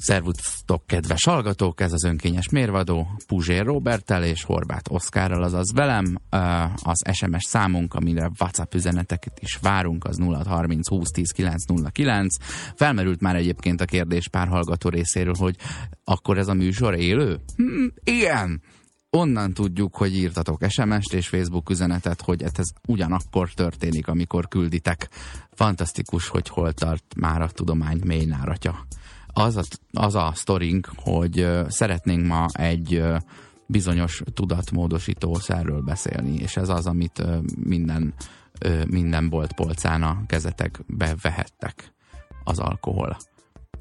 Szervusztok, kedves hallgatók, ez az önkényes mérvadó, Puzsér Robertel és Horváth Oszkárral, azaz velem. Az SMS számunk, amire WhatsApp üzeneteket is várunk, az 0630 20 10 909. Felmerült már egyébként a kérdés pár hallgató részéről, hogy akkor ez a műsor élő? Hm, igen! onnan tudjuk, hogy írtatok SMS-t és Facebook üzenetet, hogy ez ugyanakkor történik, amikor külditek. Fantasztikus, hogy hol tart már a tudomány mély az a, az a sztorink, hogy szeretnénk ma egy bizonyos tudatmódosítószerről beszélni, és ez az, amit minden, minden boltpolcán a kezetekbe vehettek, az alkohol.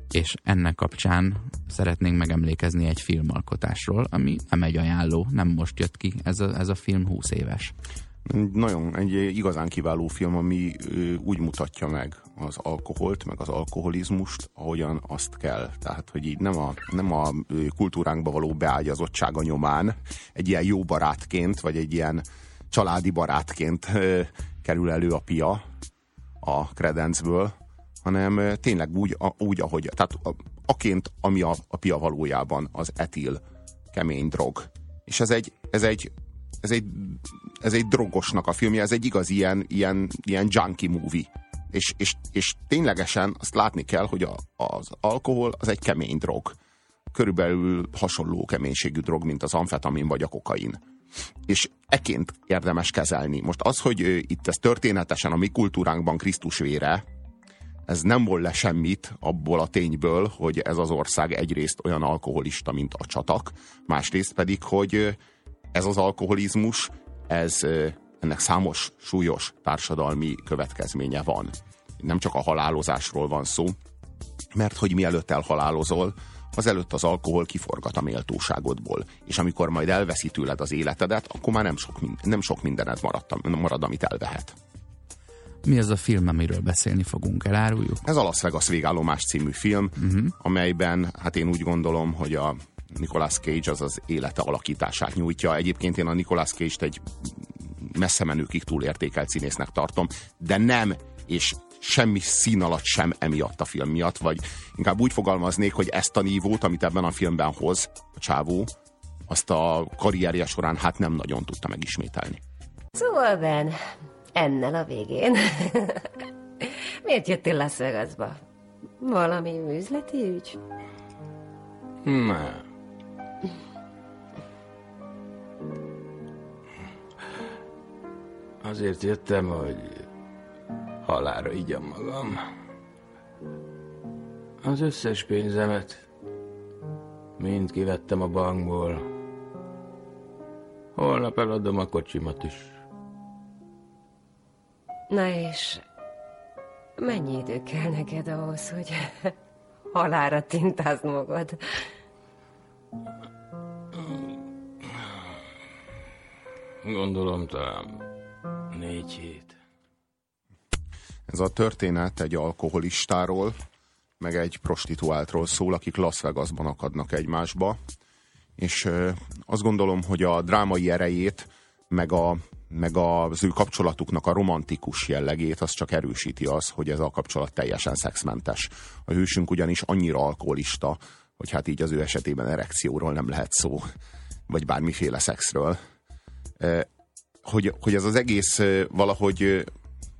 És ennek kapcsán szeretnénk megemlékezni egy filmalkotásról, ami nem egy ajánló, nem most jött ki, ez a, ez a film 20 éves. Nagyon egy igazán kiváló film, ami úgy mutatja meg az alkoholt, meg az alkoholizmust, ahogyan azt kell. Tehát, hogy így nem a, nem a kultúránkba való beágyazottsága nyomán egy ilyen jó barátként, vagy egy ilyen családi barátként kerül elő a pia a kredencből, hanem tényleg úgy, úgy ahogy, tehát aként, ami a, a pia valójában az etil kemény drog. És ez egy, ez egy ez egy, ez egy drogosnak a filmje, ez egy igaz ilyen, ilyen, ilyen junkie movie. És, és, és ténylegesen azt látni kell, hogy a, az alkohol az egy kemény drog. Körülbelül hasonló keménységű drog, mint az amfetamin vagy a kokain. És eként érdemes kezelni. Most az, hogy itt ez történetesen a mi kultúránkban Krisztus vére, ez nem vol le semmit abból a tényből, hogy ez az ország egyrészt olyan alkoholista, mint a csatak, másrészt pedig, hogy ez az alkoholizmus, ez ennek számos súlyos társadalmi következménye van. Nem csak a halálozásról van szó, mert hogy mielőtt elhalálozol, az előtt az alkohol kiforgat a méltóságodból. És amikor majd elveszi tőled az életedet, akkor már nem sok, nem sok mindened marad, marad, amit elvehet. Mi az a film, amiről beszélni fogunk? Eláruljuk? Ez a Las Vegas végállomás című film, uh-huh. amelyben, hát én úgy gondolom, hogy a Nicolas Cage az az élete alakítását nyújtja. Egyébként én a Nicolas Cage-t egy messze menőkig túlértékelt színésznek tartom, de nem, és semmi szín alatt sem emiatt a film miatt, vagy inkább úgy fogalmaznék, hogy ezt a nívót, amit ebben a filmben hoz a csávó, azt a karrierje során hát nem nagyon tudta megismételni. Szóval Ben, ennel a végén. Miért jöttél Las Vegasba? Valami üzleti ügy? Nem. Azért jöttem, hogy halára igyam magam. Az összes pénzemet mind kivettem a bankból. Holnap eladom a kocsimat is. Na és mennyi idő kell neked ahhoz, hogy halára tintázd magad? Gondolom talán négy hét. Ez a történet egy alkoholistáról, meg egy prostituáltról szól, akik Las Vegasban akadnak egymásba. És azt gondolom, hogy a drámai erejét, meg, a, meg az ő kapcsolatuknak a romantikus jellegét, az csak erősíti az, hogy ez a kapcsolat teljesen szexmentes. A hősünk ugyanis annyira alkoholista, hogy hát így az ő esetében erekcióról nem lehet szó, vagy bármiféle szexről hogy, hogy ez az egész valahogy,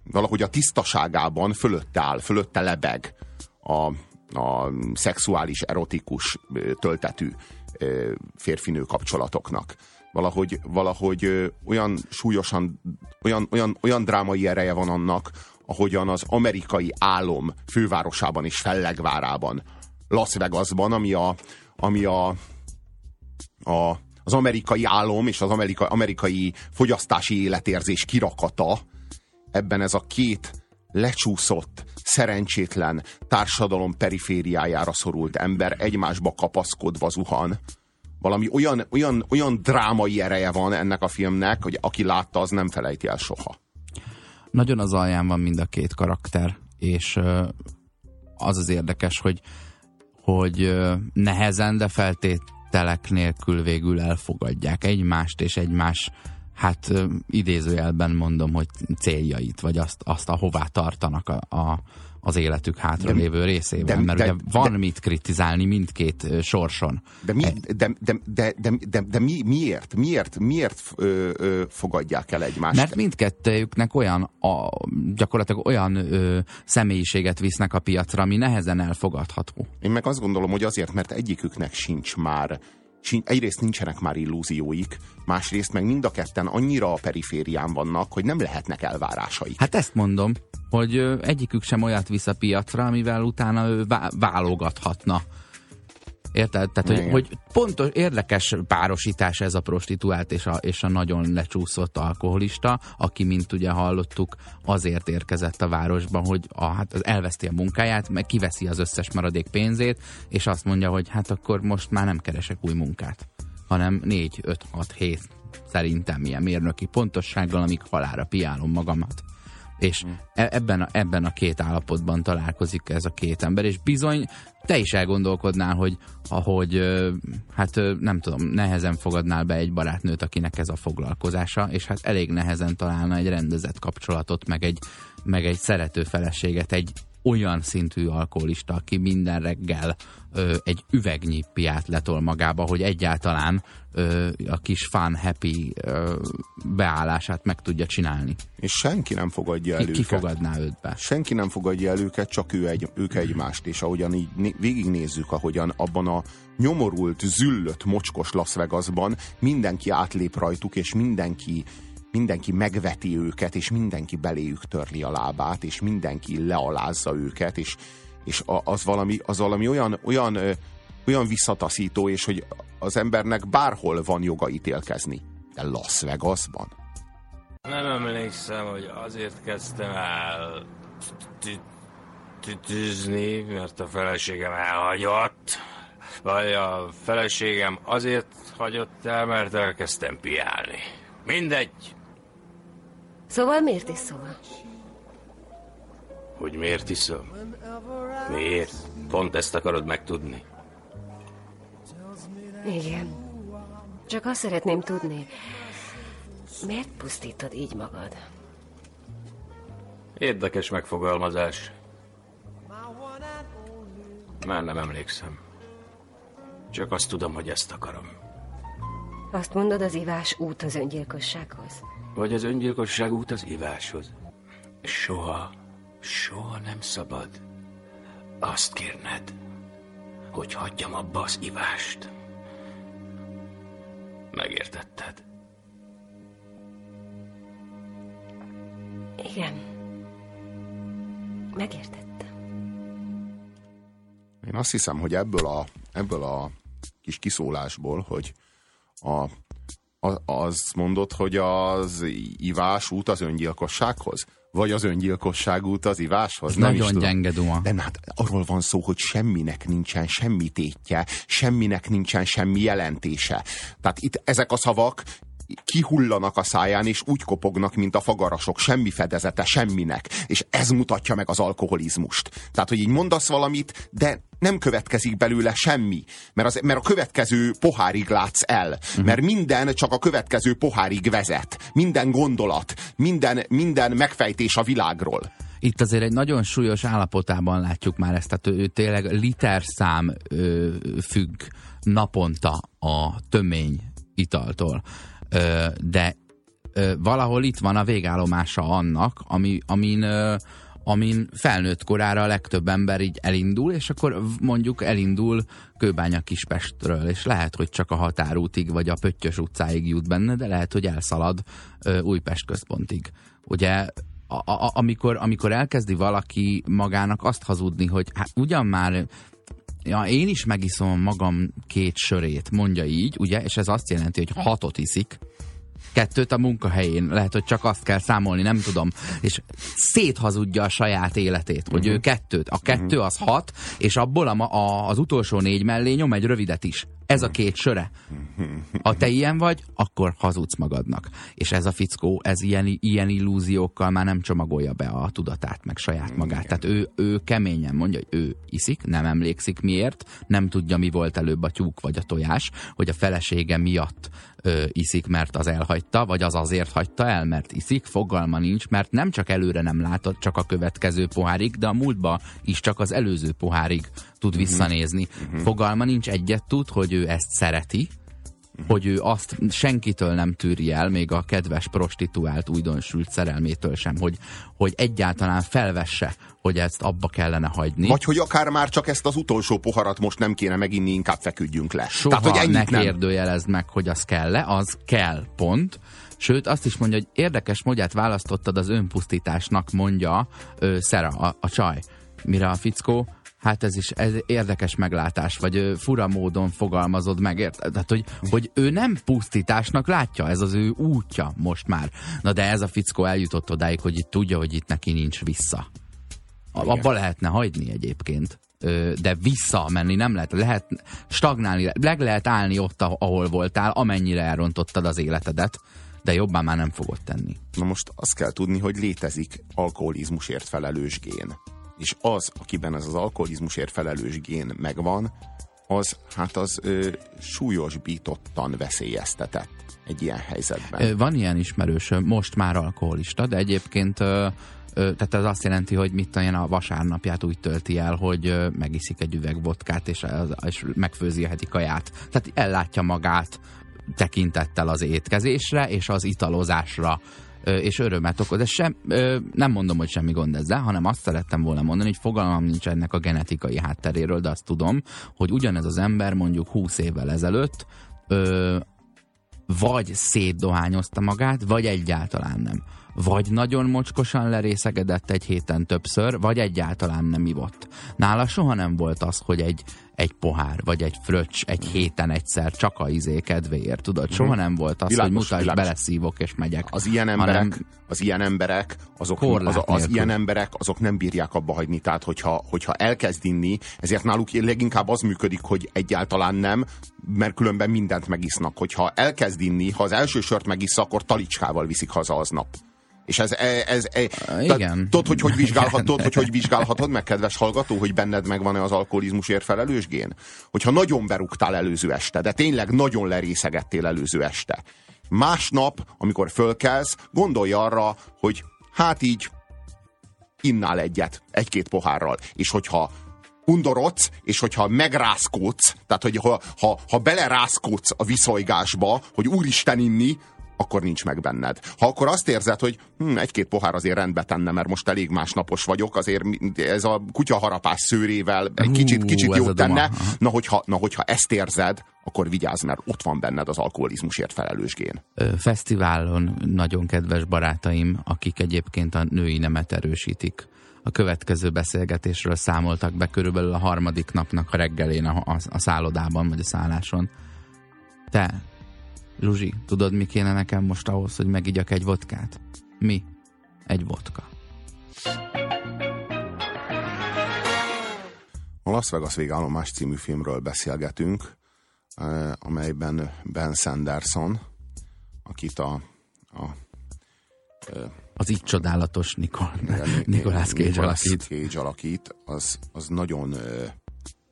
valahogy a tisztaságában fölötte áll, fölötte lebeg a, a szexuális, erotikus töltetű férfinő kapcsolatoknak. Valahogy, valahogy olyan súlyosan, olyan, olyan, olyan drámai ereje van annak, ahogyan az amerikai álom fővárosában és fellegvárában, Las Vegasban, ami a, ami a, a az amerikai álom és az amerika, amerikai fogyasztási életérzés kirakata, ebben ez a két lecsúszott, szerencsétlen társadalom perifériájára szorult ember egymásba kapaszkodva zuhan. Valami olyan, olyan, olyan drámai ereje van ennek a filmnek, hogy aki látta, az nem felejti el soha. Nagyon az alján van mind a két karakter, és az az érdekes, hogy, hogy nehezen, de feltét, telek nélkül végül elfogadják egymást, és egymás hát idézőjelben mondom, hogy céljait, vagy azt, azt ahová tartanak a, a, az életük hátralévő részében, de- mert de- ugye van de- mit kritizálni mindkét sorson. De, mi, de, de, de, de, de, de mi, miért? Miért, miért ö, ö, fogadják el egymást? Mert mindkettőjüknek olyan, a, gyakorlatilag olyan ö, személyiséget visznek a piacra, ami nehezen elfogadható. Én meg azt gondolom, hogy azért, mert egyiküknek sincs már, egyrészt nincsenek már illúzióik, másrészt meg mind a ketten annyira a periférián vannak, hogy nem lehetnek elvárásaik. Hát ezt mondom, hogy egyikük sem olyat visz a piacra, amivel utána ő vá- válogathatna. Érted? Tehát, hogy, Igen. hogy pontos, érdekes párosítás ez a prostituált és a, és a nagyon lecsúszott alkoholista, aki, mint ugye hallottuk, azért érkezett a városba, hogy a, hát az elveszti a munkáját, meg kiveszi az összes maradék pénzét, és azt mondja, hogy hát akkor most már nem keresek új munkát, hanem 4, 5, 6, 7 szerintem ilyen mérnöki pontossággal, amíg halára piálom magamat. És e- ebben a, ebben a két állapotban találkozik ez a két ember, és bizony te is elgondolkodnál, hogy ahogy, hát nem tudom, nehezen fogadnál be egy barátnőt, akinek ez a foglalkozása, és hát elég nehezen találna egy rendezett kapcsolatot, meg egy, meg egy szerető feleséget, egy olyan szintű alkoholista, aki minden reggel ö, egy üvegnyi piát letol magába, hogy egyáltalán ö, a kis fun, happy ö, beállását meg tudja csinálni. És senki nem fogadja el Ki, ki őket. fogadná őt be? Senki nem fogadja el őket, csak ő egy, ők egymást, és ahogyan így né- végignézzük, ahogyan abban a nyomorult, züllött, mocskos Las Vegasban mindenki átlép rajtuk, és mindenki mindenki megveti őket, és mindenki beléjük törli a lábát, és mindenki lealázza őket, és, és a- az valami, az valami olyan, olyan, olyan visszataszító, és hogy az embernek bárhol van joga ítélkezni. De Las Vegasban? Nem emlékszem, hogy azért kezdtem el tü- tütüzni, mert a feleségem elhagyott. Vagy a feleségem azért hagyott el, mert elkezdtem piálni. Mindegy, Szóval miért is szóval? Hogy miért iszom. Miért? Pont ezt akarod megtudni. Igen. Csak azt szeretném tudni, miért pusztítod így magad? Érdekes megfogalmazás. Már nem emlékszem. Csak azt tudom, hogy ezt akarom. Azt mondod, az ivás út az öngyilkossághoz? Vagy az öngyilkosság út az iváshoz. Soha, soha nem szabad azt kérned, hogy hagyjam abba az ivást. Megértetted? Igen. Megértettem. Én azt hiszem, hogy ebből a, ebből a kis kiszólásból, hogy a, a, az mondod, hogy az ivás út az öngyilkossághoz? Vagy az öngyilkosság út az iváshoz? Nem is Nagyon tudom. gyenge duma. De hát arról van szó, hogy semminek nincsen semmi tétje, semminek nincsen semmi jelentése. Tehát itt ezek a szavak kihullanak a száján, és úgy kopognak, mint a fagarasok, semmi fedezete, semminek. És ez mutatja meg az alkoholizmust. Tehát, hogy így mondasz valamit, de nem következik belőle semmi, mert, az, mert a következő pohárig látsz el, mert minden csak a következő pohárig vezet. Minden gondolat, minden, minden megfejtés a világról. Itt azért egy nagyon súlyos állapotában látjuk már ezt, tehát ő, ő tényleg literszám ö, függ naponta a tömény italtól. De valahol itt van a végállomása annak, ami, amin, amin felnőtt korára a legtöbb ember így elindul, és akkor mondjuk elindul Kőbánya Kispestről, és lehet, hogy csak a határútig, vagy a Pöttyös utcáig jut benne, de lehet, hogy elszalad Újpest központig. Ugye a, a, amikor, amikor elkezdi valaki magának azt hazudni, hogy hát ugyan már ja, én is megiszom magam két sörét, mondja így, ugye, és ez azt jelenti, hogy hatot iszik, kettőt a munkahelyén, lehet, hogy csak azt kell számolni, nem tudom, és széthazudja a saját életét, hogy uh-huh. ő kettőt, a kettő az hat, és abból a, a, az utolsó négy mellé nyom egy rövidet is. Ez a két söre. Ha te ilyen vagy, akkor hazudsz magadnak. És ez a fickó, ez ilyen, ilyen illúziókkal már nem csomagolja be a tudatát, meg saját magát. Igen. Tehát ő, ő keményen mondja, hogy ő iszik, nem emlékszik miért, nem tudja, mi volt előbb a tyúk vagy a tojás, hogy a felesége miatt ö, iszik, mert az elhagyta, vagy az azért hagyta el, mert iszik, fogalma nincs, mert nem csak előre nem látott, csak a következő pohárig, de a múltba is csak az előző pohárig tud uh-huh. visszanézni. Uh-huh. Fogalma nincs, egyet tud, hogy ő ezt szereti, hogy ő azt senkitől nem tűri el, még a kedves prostituált újdonsült szerelmétől sem, hogy, hogy egyáltalán felvesse, hogy ezt abba kellene hagyni. Vagy hogy akár már csak ezt az utolsó poharat most nem kéne meginni, inkább feküdjünk le. Soha Tehát, hogy ne kérdőjelezd meg, hogy az kell-e, az kell, pont. Sőt, azt is mondja, hogy érdekes módját választottad az önpusztításnak, mondja ö, Szera, a, a csaj. Mire a fickó, hát ez is ez érdekes meglátás, vagy fura módon fogalmazod meg, érted? Tehát, hogy, hogy ő nem pusztításnak látja, ez az ő útja most már. Na de ez a fickó eljutott odáig, hogy itt tudja, hogy itt neki nincs vissza. Igen. Abba lehetne hagyni egyébként de visszamenni nem lehet, lehet stagnálni, leg lehet állni ott, ahol voltál, amennyire elrontottad az életedet, de jobban már nem fogod tenni. Na most azt kell tudni, hogy létezik alkoholizmusért felelős gén. És az, akiben ez az alkoholizmusért felelős gén megvan, az hát az ö, súlyosbítottan veszélyeztetett egy ilyen helyzetben. Van ilyen ismerős, most már alkoholista, de egyébként ö, tehát ez azt jelenti, hogy mit tudom a vasárnapját úgy tölti el, hogy megiszik egy üveg vodkát, és, és megfőzi a heti kaját. Tehát ellátja magát tekintettel az étkezésre és az italozásra és örömet okoz. Ez sem, nem mondom, hogy semmi gond ezzel, hanem azt szerettem volna mondani, hogy fogalmam nincs ennek a genetikai hátteréről, de azt tudom, hogy ugyanez az ember mondjuk 20 évvel ezelőtt vagy szétdohányozta magát, vagy egyáltalán nem. Vagy nagyon mocskosan lerészegedett egy héten többször, vagy egyáltalán nem ivott. Nála soha nem volt az, hogy egy, egy pohár, vagy egy fröccs egy héten egyszer csak a izé kedvéért, tudod? Soha mhm. nem volt az, világos, hogy mutasd, világos. beleszívok és megyek. Az ilyen emberek, hanem az ilyen emberek, azok, az, az ilyen emberek, azok nem bírják abba hagyni. Tehát, hogyha, hogyha elkezd inni, ezért náluk leginkább az működik, hogy egyáltalán nem, mert különben mindent megisznak. Hogyha elkezd inni, ha az első sört megisz, akkor talicskával viszik haza aznap. És ez, ez, ez, ez igen. Tudod, hogy hogy, vizsgálhatod, hogy hogy vizsgálhatod meg, kedves hallgató, hogy benned megvan-e az alkoholizmusért felelős gén? Hogyha nagyon berúgtál előző este, de tényleg nagyon lerészegettél előző este. Másnap, amikor fölkelsz, gondolj arra, hogy hát így innál egyet, egy-két pohárral. És hogyha undorodsz, és hogyha megrázkódsz, tehát hogy ha, ha, ha belerázkódsz a viszolygásba, hogy úristen inni, akkor nincs meg benned. Ha akkor azt érzed, hogy hm, egy-két pohár azért rendbe tenne, mert most elég másnapos vagyok, azért ez a kutyaharapás szőrével egy kicsit, kicsit jót tenne. Na hogyha, na hogyha ezt érzed, akkor vigyázz, mert ott van benned az alkoholizmusért felelős gén. Fesztiválon nagyon kedves barátaim, akik egyébként a női nemet erősítik a következő beszélgetésről számoltak be körülbelül a harmadik napnak a reggelén a, a, a szállodában, vagy a szálláson. Te Zsuzsi, tudod, mi kéne nekem most ahhoz, hogy megigyak egy vodkát? Mi? Egy vodka. A Las Vegas végállomás című filmről beszélgetünk, eh, amelyben Ben Sanderson, akit a, a eh, az így csodálatos Nikol, Nikolás Cage alakít. Cage alakít, az, az nagyon eh,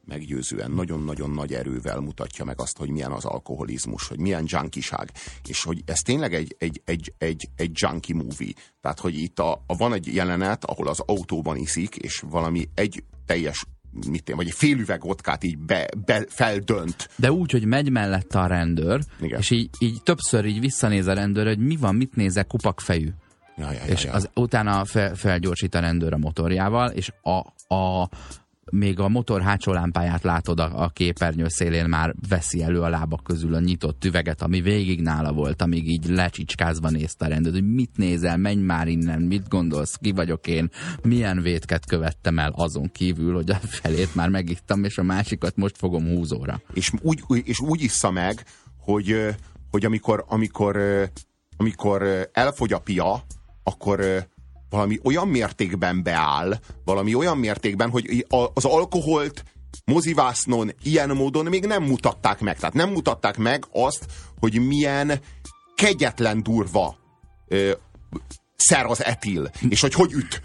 meggyőzően, nagyon-nagyon nagy erővel mutatja meg azt, hogy milyen az alkoholizmus, hogy milyen junkiság, és hogy ez tényleg egy, egy, egy, egy, egy junkie movie. Tehát, hogy itt a, a, van egy jelenet, ahol az autóban iszik, és valami egy teljes mit én, vagy egy fél üveg vodkát így be, be, feldönt. De úgy, hogy megy mellette a rendőr, Igen. és így, így többször így visszanéz a rendőr, hogy mi van, mit nézek, kupakfejű. Ja, ja, ja, és ja. Az, utána fel, felgyorsít a rendőr a motorjával, és a, a, még a motor hátsó lámpáját látod a, a képernyő szélén már veszi elő a lábak közül a nyitott üveget, ami végig nála volt, amíg így lecsicskázva nézte a rendőt, hogy mit nézel, menj már innen, mit gondolsz, ki vagyok én, milyen vétket követtem el azon kívül, hogy a felét már megittam, és a másikat most fogom húzóra. És úgy, és úgy issza meg, hogy, hogy amikor, amikor, amikor elfogy a pia, akkor valami olyan mértékben beáll, valami olyan mértékben, hogy az alkoholt mozivásznon ilyen módon még nem mutatták meg. Tehát nem mutatták meg azt, hogy milyen kegyetlen durva ö, szer az etil, és hogy hogy üt.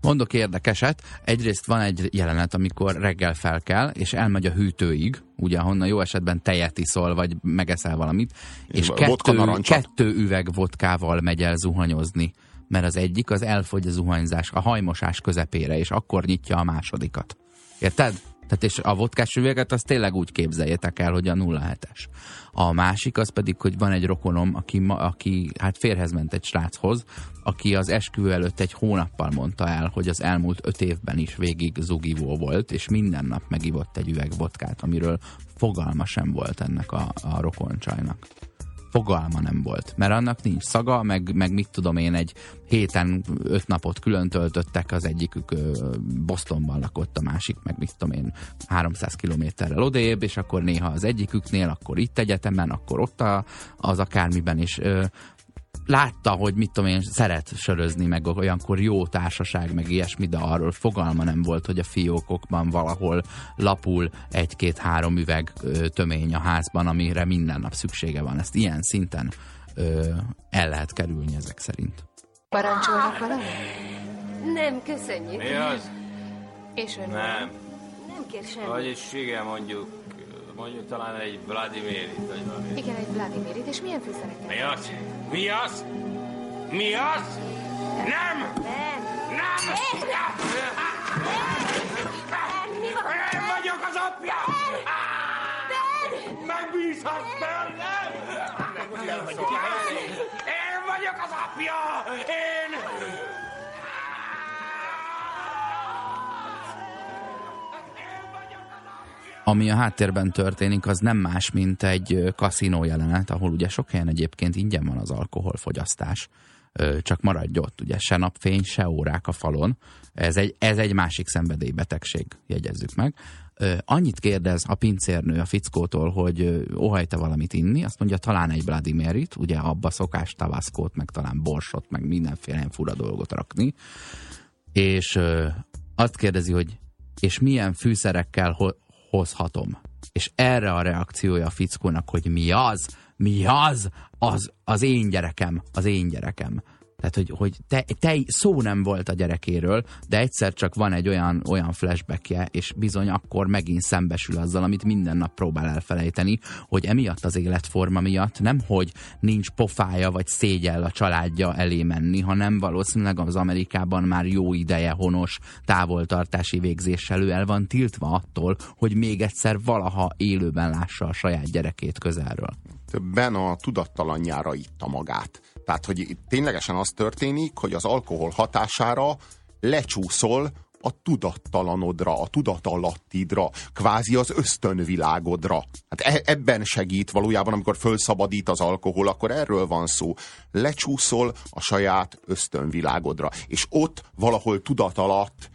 Mondok érdekeset. Egyrészt van egy jelenet, amikor reggel fel kell, és elmegy a hűtőig, ugye, ahonnan jó esetben tejet iszol, vagy megeszel valamit, és kettő, kettő üveg vodkával megy el zuhanyozni. Mert az egyik az elfogy a zuhanyzás, a hajmosás közepére, és akkor nyitja a másodikat. Érted? Tehát és a vodkás üveget azt tényleg úgy képzeljétek el, hogy a 07-es. A másik az pedig, hogy van egy rokonom, aki, ma, aki hát férhez ment egy sráchoz, aki az esküvő előtt egy hónappal mondta el, hogy az elmúlt öt évben is végig zugivó volt, és minden nap megivott egy üveg vodkát, amiről fogalma sem volt ennek a, a rokoncsajnak fogalma nem volt, mert annak nincs szaga, meg, meg mit tudom én, egy héten öt napot külön töltöttek, az egyikük Bostonban lakott, a másik meg mit tudom én, 300 kilométerrel odébb, és akkor néha az egyiküknél, akkor itt egyetemen, akkor ott a, az akármiben, és látta, hogy mit tudom én, szeret sörözni, meg olyankor jó társaság, meg ilyesmi, de arról fogalma nem volt, hogy a fiókokban valahol lapul egy-két-három üveg ö, tömény a házban, amire minden nap szüksége van. Ezt ilyen szinten ö, el lehet kerülni ezek szerint. Parancsolnak valamit? Nem, köszönjük. Mi az? És ön? Nem. Nem kér semmit. Vagyis igen, mondjuk, mondjuk talán egy Vladimirit, vagy valami. Igen, egy Vladimirit, és milyen fűszerekkel? Mi az? Mi az? Mi az? Nem! Nem. Nem! Én vagyok az apja! Megbízhatsz bennem! Én vagyok az apja! Én! Ami a háttérben történik, az nem más, mint egy kaszinó jelenet, ahol ugye sok helyen egyébként ingyen van az alkoholfogyasztás, csak maradj ott, ugye se napfény, se órák a falon. Ez egy, ez egy másik szenvedélybetegség, jegyezzük meg. Annyit kérdez a pincérnő a fickótól, hogy óhajta valamit inni, azt mondja talán egy Vladimirit, ugye abba szokás tavaszkót, meg talán borsot, meg mindenféle fura dolgot rakni. És azt kérdezi, hogy és milyen fűszerekkel hozhatom. És erre a reakciója a fickónak, hogy mi az, mi az, az, az én gyerekem, az én gyerekem. Tehát, hogy, hogy te, te, szó nem volt a gyerekéről, de egyszer csak van egy olyan, olyan flashbackje, és bizony akkor megint szembesül azzal, amit minden nap próbál elfelejteni, hogy emiatt az életforma miatt nem, hogy nincs pofája vagy szégyel a családja elé menni, hanem valószínűleg az Amerikában már jó ideje honos távoltartási végzéssel ő el van tiltva attól, hogy még egyszer valaha élőben lássa a saját gyerekét közelről. Többen a tudattalanjára itta magát. Tehát, hogy ténylegesen az történik, hogy az alkohol hatására lecsúszol a tudattalanodra, a tudatalattidra, kvázi az ösztönvilágodra. Hát e- ebben segít valójában, amikor fölszabadít az alkohol, akkor erről van szó. Lecsúszol a saját ösztönvilágodra. És ott valahol tudat alatt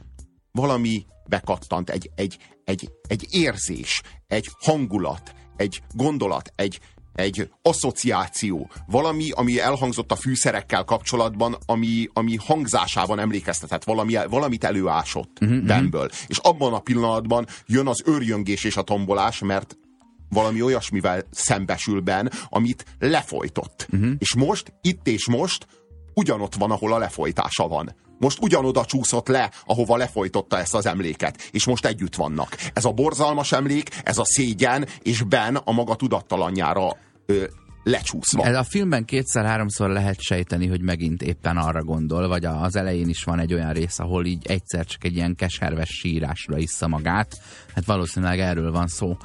valami bekattant, egy, egy, egy, egy érzés, egy hangulat, egy gondolat, egy, egy asszociáció, valami, ami elhangzott a fűszerekkel kapcsolatban, ami, ami hangzásában emlékeztetett, valami, valamit előásott uh-huh, bennből. És abban a pillanatban jön az őrjöngés és a tombolás, mert valami olyasmivel szembesül ben, amit lefolytott. Uh-huh. És most, itt és most ugyanott van, ahol a lefolytása van. Most ugyanoda csúszott le, ahova lefolytotta ezt az emléket, és most együtt vannak. Ez a borzalmas emlék, ez a szégyen, és Ben a maga tudattalanjára ö, lecsúszva. Ez a filmben kétszer-háromszor lehet sejteni, hogy megint éppen arra gondol, vagy az elején is van egy olyan rész, ahol így egyszer csak egy ilyen keserves sírásra issza magát. Hát valószínűleg erről van szó.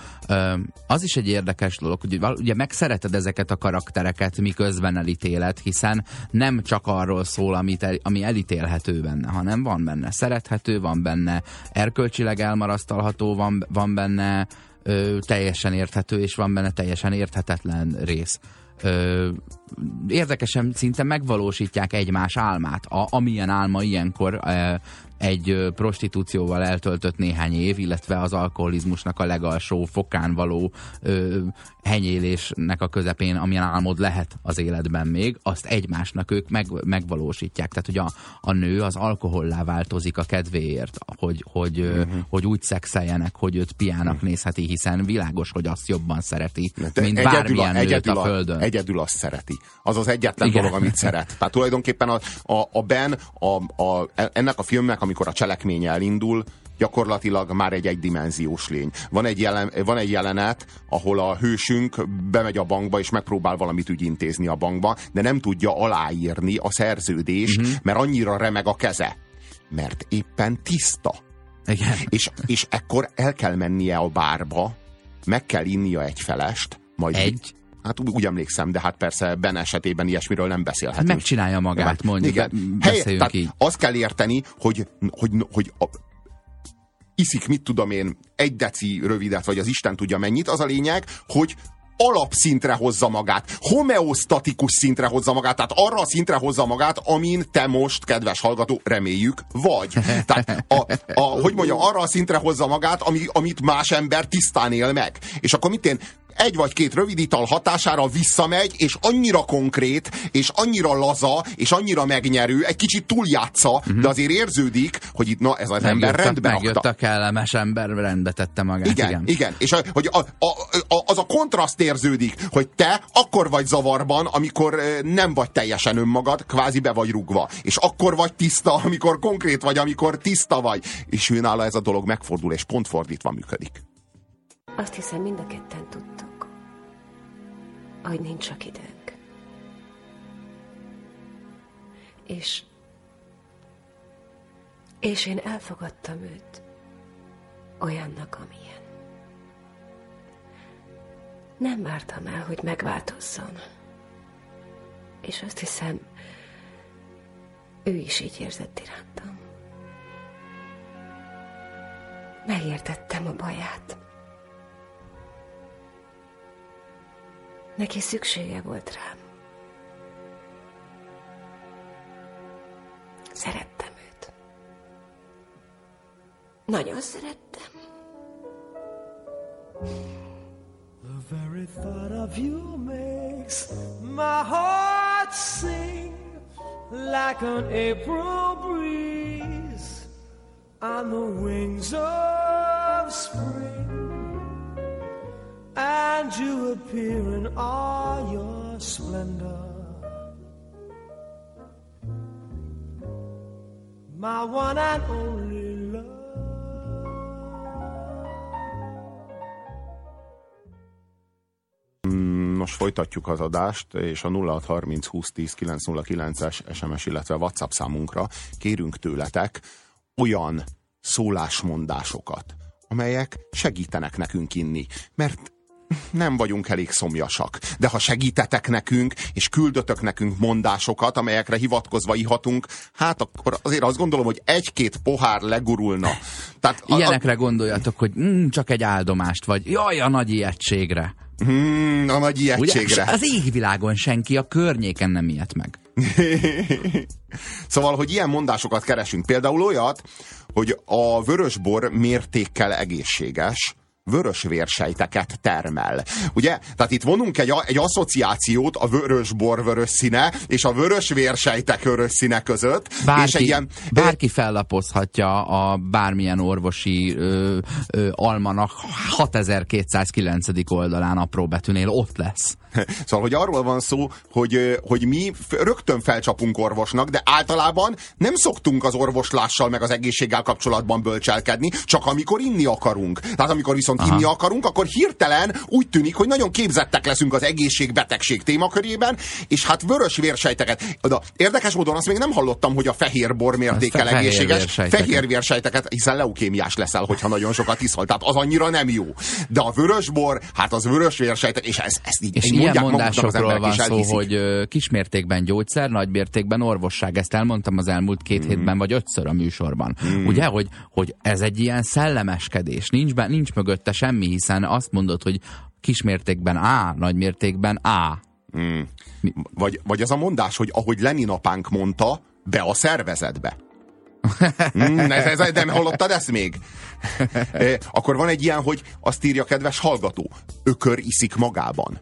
Az is egy érdekes dolog, hogy ugye megszereted ezeket a karaktereket, miközben elítéled, hiszen nem csak arról szól, amit el, ami elítélhető benne, hanem van benne szerethető, van benne erkölcsileg elmarasztalható, van, van benne ö, teljesen érthető, és van benne teljesen érthetetlen rész. ö, érdekesen szinte megvalósítják egymás álmát. A, amilyen álma ilyenkor ö, egy prostitúcióval eltöltött néhány év, illetve az alkoholizmusnak a legalsó fokán való ö, henyélésnek a közepén, amilyen álmod lehet az életben még, azt egymásnak ők meg, megvalósítják. Tehát, hogy a, a nő az alkohollá változik a kedvéért, hogy, hogy, uh -huh. hogy úgy szexeljenek, hogy őt piának uh -huh. nézheti, hiszen világos, hogy azt jobban szereti, De mint egyedül bármilyen a, egyedül nőt a földön. Egyedül azt szereti. Az az egyetlen Igen. dolog, amit szeret. Tehát tulajdonképpen a, a, a Ben, a, a, ennek a filmnek, amikor a cselekmény elindul, gyakorlatilag már egy egydimenziós lény. Van egy, jelen, van egy jelenet, ahol a hősünk bemegy a bankba, és megpróbál valamit ügyintézni a bankba, de nem tudja aláírni a szerződést, uh-huh. mert annyira remeg a keze. Mert éppen tiszta. Igen. És, és ekkor el kell mennie a bárba, meg kell innia egy felest, majd Egy? Hát úgy, emlékszem, de hát persze Ben esetében ilyesmiről nem beszélhetünk. Megcsinálja magát, mondjuk, Igen. Helye, tehát így. Azt kell érteni, hogy, hogy, hogy a, iszik, mit tudom én, egy deci rövidet, vagy az Isten tudja mennyit, az a lényeg, hogy alapszintre hozza magát, homeosztatikus szintre hozza magát, tehát arra a szintre hozza magát, amin te most, kedves hallgató, reméljük, vagy. Tehát, a, a, hogy mondjam, arra a szintre hozza magát, ami, amit más ember tisztán él meg. És akkor mit én, egy vagy két rövid ital hatására visszamegy, és annyira konkrét, és annyira laza, és annyira megnyerő, egy kicsit túljátsza, uh-huh. de azért érződik, hogy itt na ez az ember Megjött a- megjött rakta. a kellemes ember, rendbe tette magát. Igen, igen. igen. És a, hogy a, a, a, az a kontraszt érződik, hogy te akkor vagy zavarban, amikor nem vagy teljesen önmagad, kvázi be vagy rugva. És akkor vagy tiszta, amikor konkrét vagy, amikor tiszta vagy. És ő nála ez a dolog megfordul, és pont fordítva működik. Azt hiszem, mind a ketten tudtuk, hogy nincs sok időnk. És... És én elfogadtam őt olyannak, amilyen. Nem vártam el, hogy megváltozzon. És azt hiszem, ő is így érzett irántam. Megértettem a baját. Neki szüksége volt rám. Szerettem őt. Nagyon szerettem. The very thought of you makes my heart sing like an April breeze on the wings of spring. And you appear in all your splendor. My one and only. Nos, folytatjuk az adást, és a 0630 2010 909-es SMS, illetve WhatsApp számunkra kérünk tőletek olyan szólásmondásokat, amelyek segítenek nekünk inni, mert nem vagyunk elég szomjasak. De ha segítetek nekünk, és küldötök nekünk mondásokat, amelyekre hivatkozva ihatunk, hát akkor azért azt gondolom, hogy egy-két pohár legurulna. Tehát a, a, Ilyenekre gondoljatok, hogy mm, csak egy áldomást, vagy jaj, a nagy ijegységre. hmm, a nagy Ugye? ijegységre. Az égvilágon senki a környéken nem ilyet meg. Szóval, hogy ilyen mondásokat keresünk. Például olyat, hogy a vörösbor mértékkel egészséges, vörös vérsejteket termel. Ugye? Tehát itt vonunk egy, egy asszociációt a vörösbor vörös színe és a vörös vérsejtek vörös színe között. és Bárki, egy ilyen, bárki fellapozhatja a bármilyen orvosi ö, ö, almanak 6209. oldalán apró betűnél ott lesz. Szóval, hogy arról van szó, hogy, hogy mi rögtön felcsapunk orvosnak, de általában nem szoktunk az orvoslással meg az egészséggel kapcsolatban bölcselkedni, csak amikor inni akarunk. Tehát amikor viszont Aha. inni akarunk, akkor hirtelen úgy tűnik, hogy nagyon képzettek leszünk az egészség-betegség témakörében, és hát vörös vérsejteket. De érdekes módon azt még nem hallottam, hogy a fehér bor mértékkel egészséges. Fehér vérsejteket, hiszen leukémiás leszel, hogyha nagyon sokat iszol. Tehát az annyira nem jó. De a vörös bor, hát az vörös vérsejtek, és ez, ez így És ilyen mondásokról van szó, elhiszik. hogy kismértékben gyógyszer, nagymértékben orvosság. Ezt elmondtam az elmúlt két hétben, vagy ötször a műsorban. Ugye, hogy, hogy ez egy ilyen szellemeskedés. Nincs, be, nincs mögötte semmi, hiszen azt mondod, hogy kismértékben A, nagymértékben A. Vagy, vagy az a mondás, hogy ahogy Lenin apánk mondta, be a szervezetbe. Mm, ez, ez, nem hallottad ezt még? E, akkor van egy ilyen, hogy azt írja kedves hallgató, ökör iszik magában.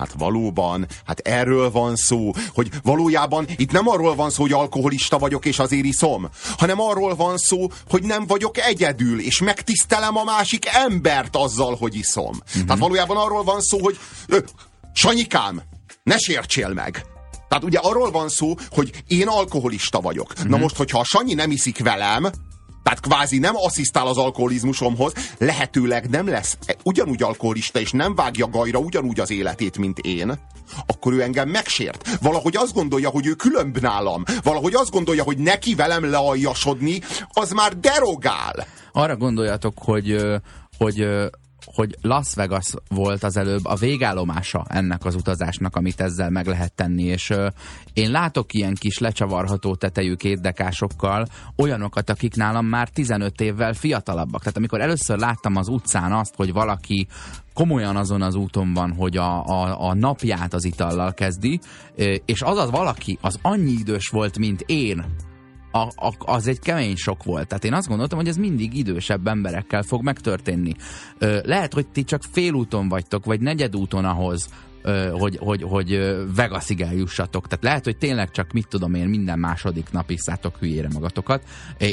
Hát valóban, hát erről van szó, hogy valójában itt nem arról van szó, hogy alkoholista vagyok és azért iszom, hanem arról van szó, hogy nem vagyok egyedül, és megtisztelem a másik embert azzal, hogy iszom. Mm-hmm. Tehát valójában arról van szó, hogy ö, Sanyikám, ne sértsél meg! Tehát ugye arról van szó, hogy én alkoholista vagyok. Mm-hmm. Na most, hogyha a Sanyi nem iszik velem, tehát kvázi nem asszisztál az alkoholizmusomhoz, lehetőleg nem lesz ugyanúgy alkoholista, és nem vágja gajra ugyanúgy az életét, mint én, akkor ő engem megsért. Valahogy azt gondolja, hogy ő különb nálam. Valahogy azt gondolja, hogy neki velem lealjasodni, az már derogál. Arra gondoljatok, hogy, hogy hogy Las Vegas volt az előbb a végállomása ennek az utazásnak, amit ezzel meg lehet tenni, és ö, én látok ilyen kis lecsavarható tetejű kétdekásokkal olyanokat, akik nálam már 15 évvel fiatalabbak. Tehát amikor először láttam az utcán azt, hogy valaki komolyan azon az úton van, hogy a, a, a napját az itallal kezdi, és az az valaki az annyi idős volt, mint én, a, a, az egy kemény sok volt. Tehát én azt gondoltam, hogy ez mindig idősebb emberekkel fog megtörténni. Ö, lehet, hogy ti csak félúton vagytok, vagy negyedúton ahhoz, ö, hogy, hogy, hogy Vegasig eljussatok. Tehát lehet, hogy tényleg csak mit tudom én, minden második nap iszátok hülyére magatokat.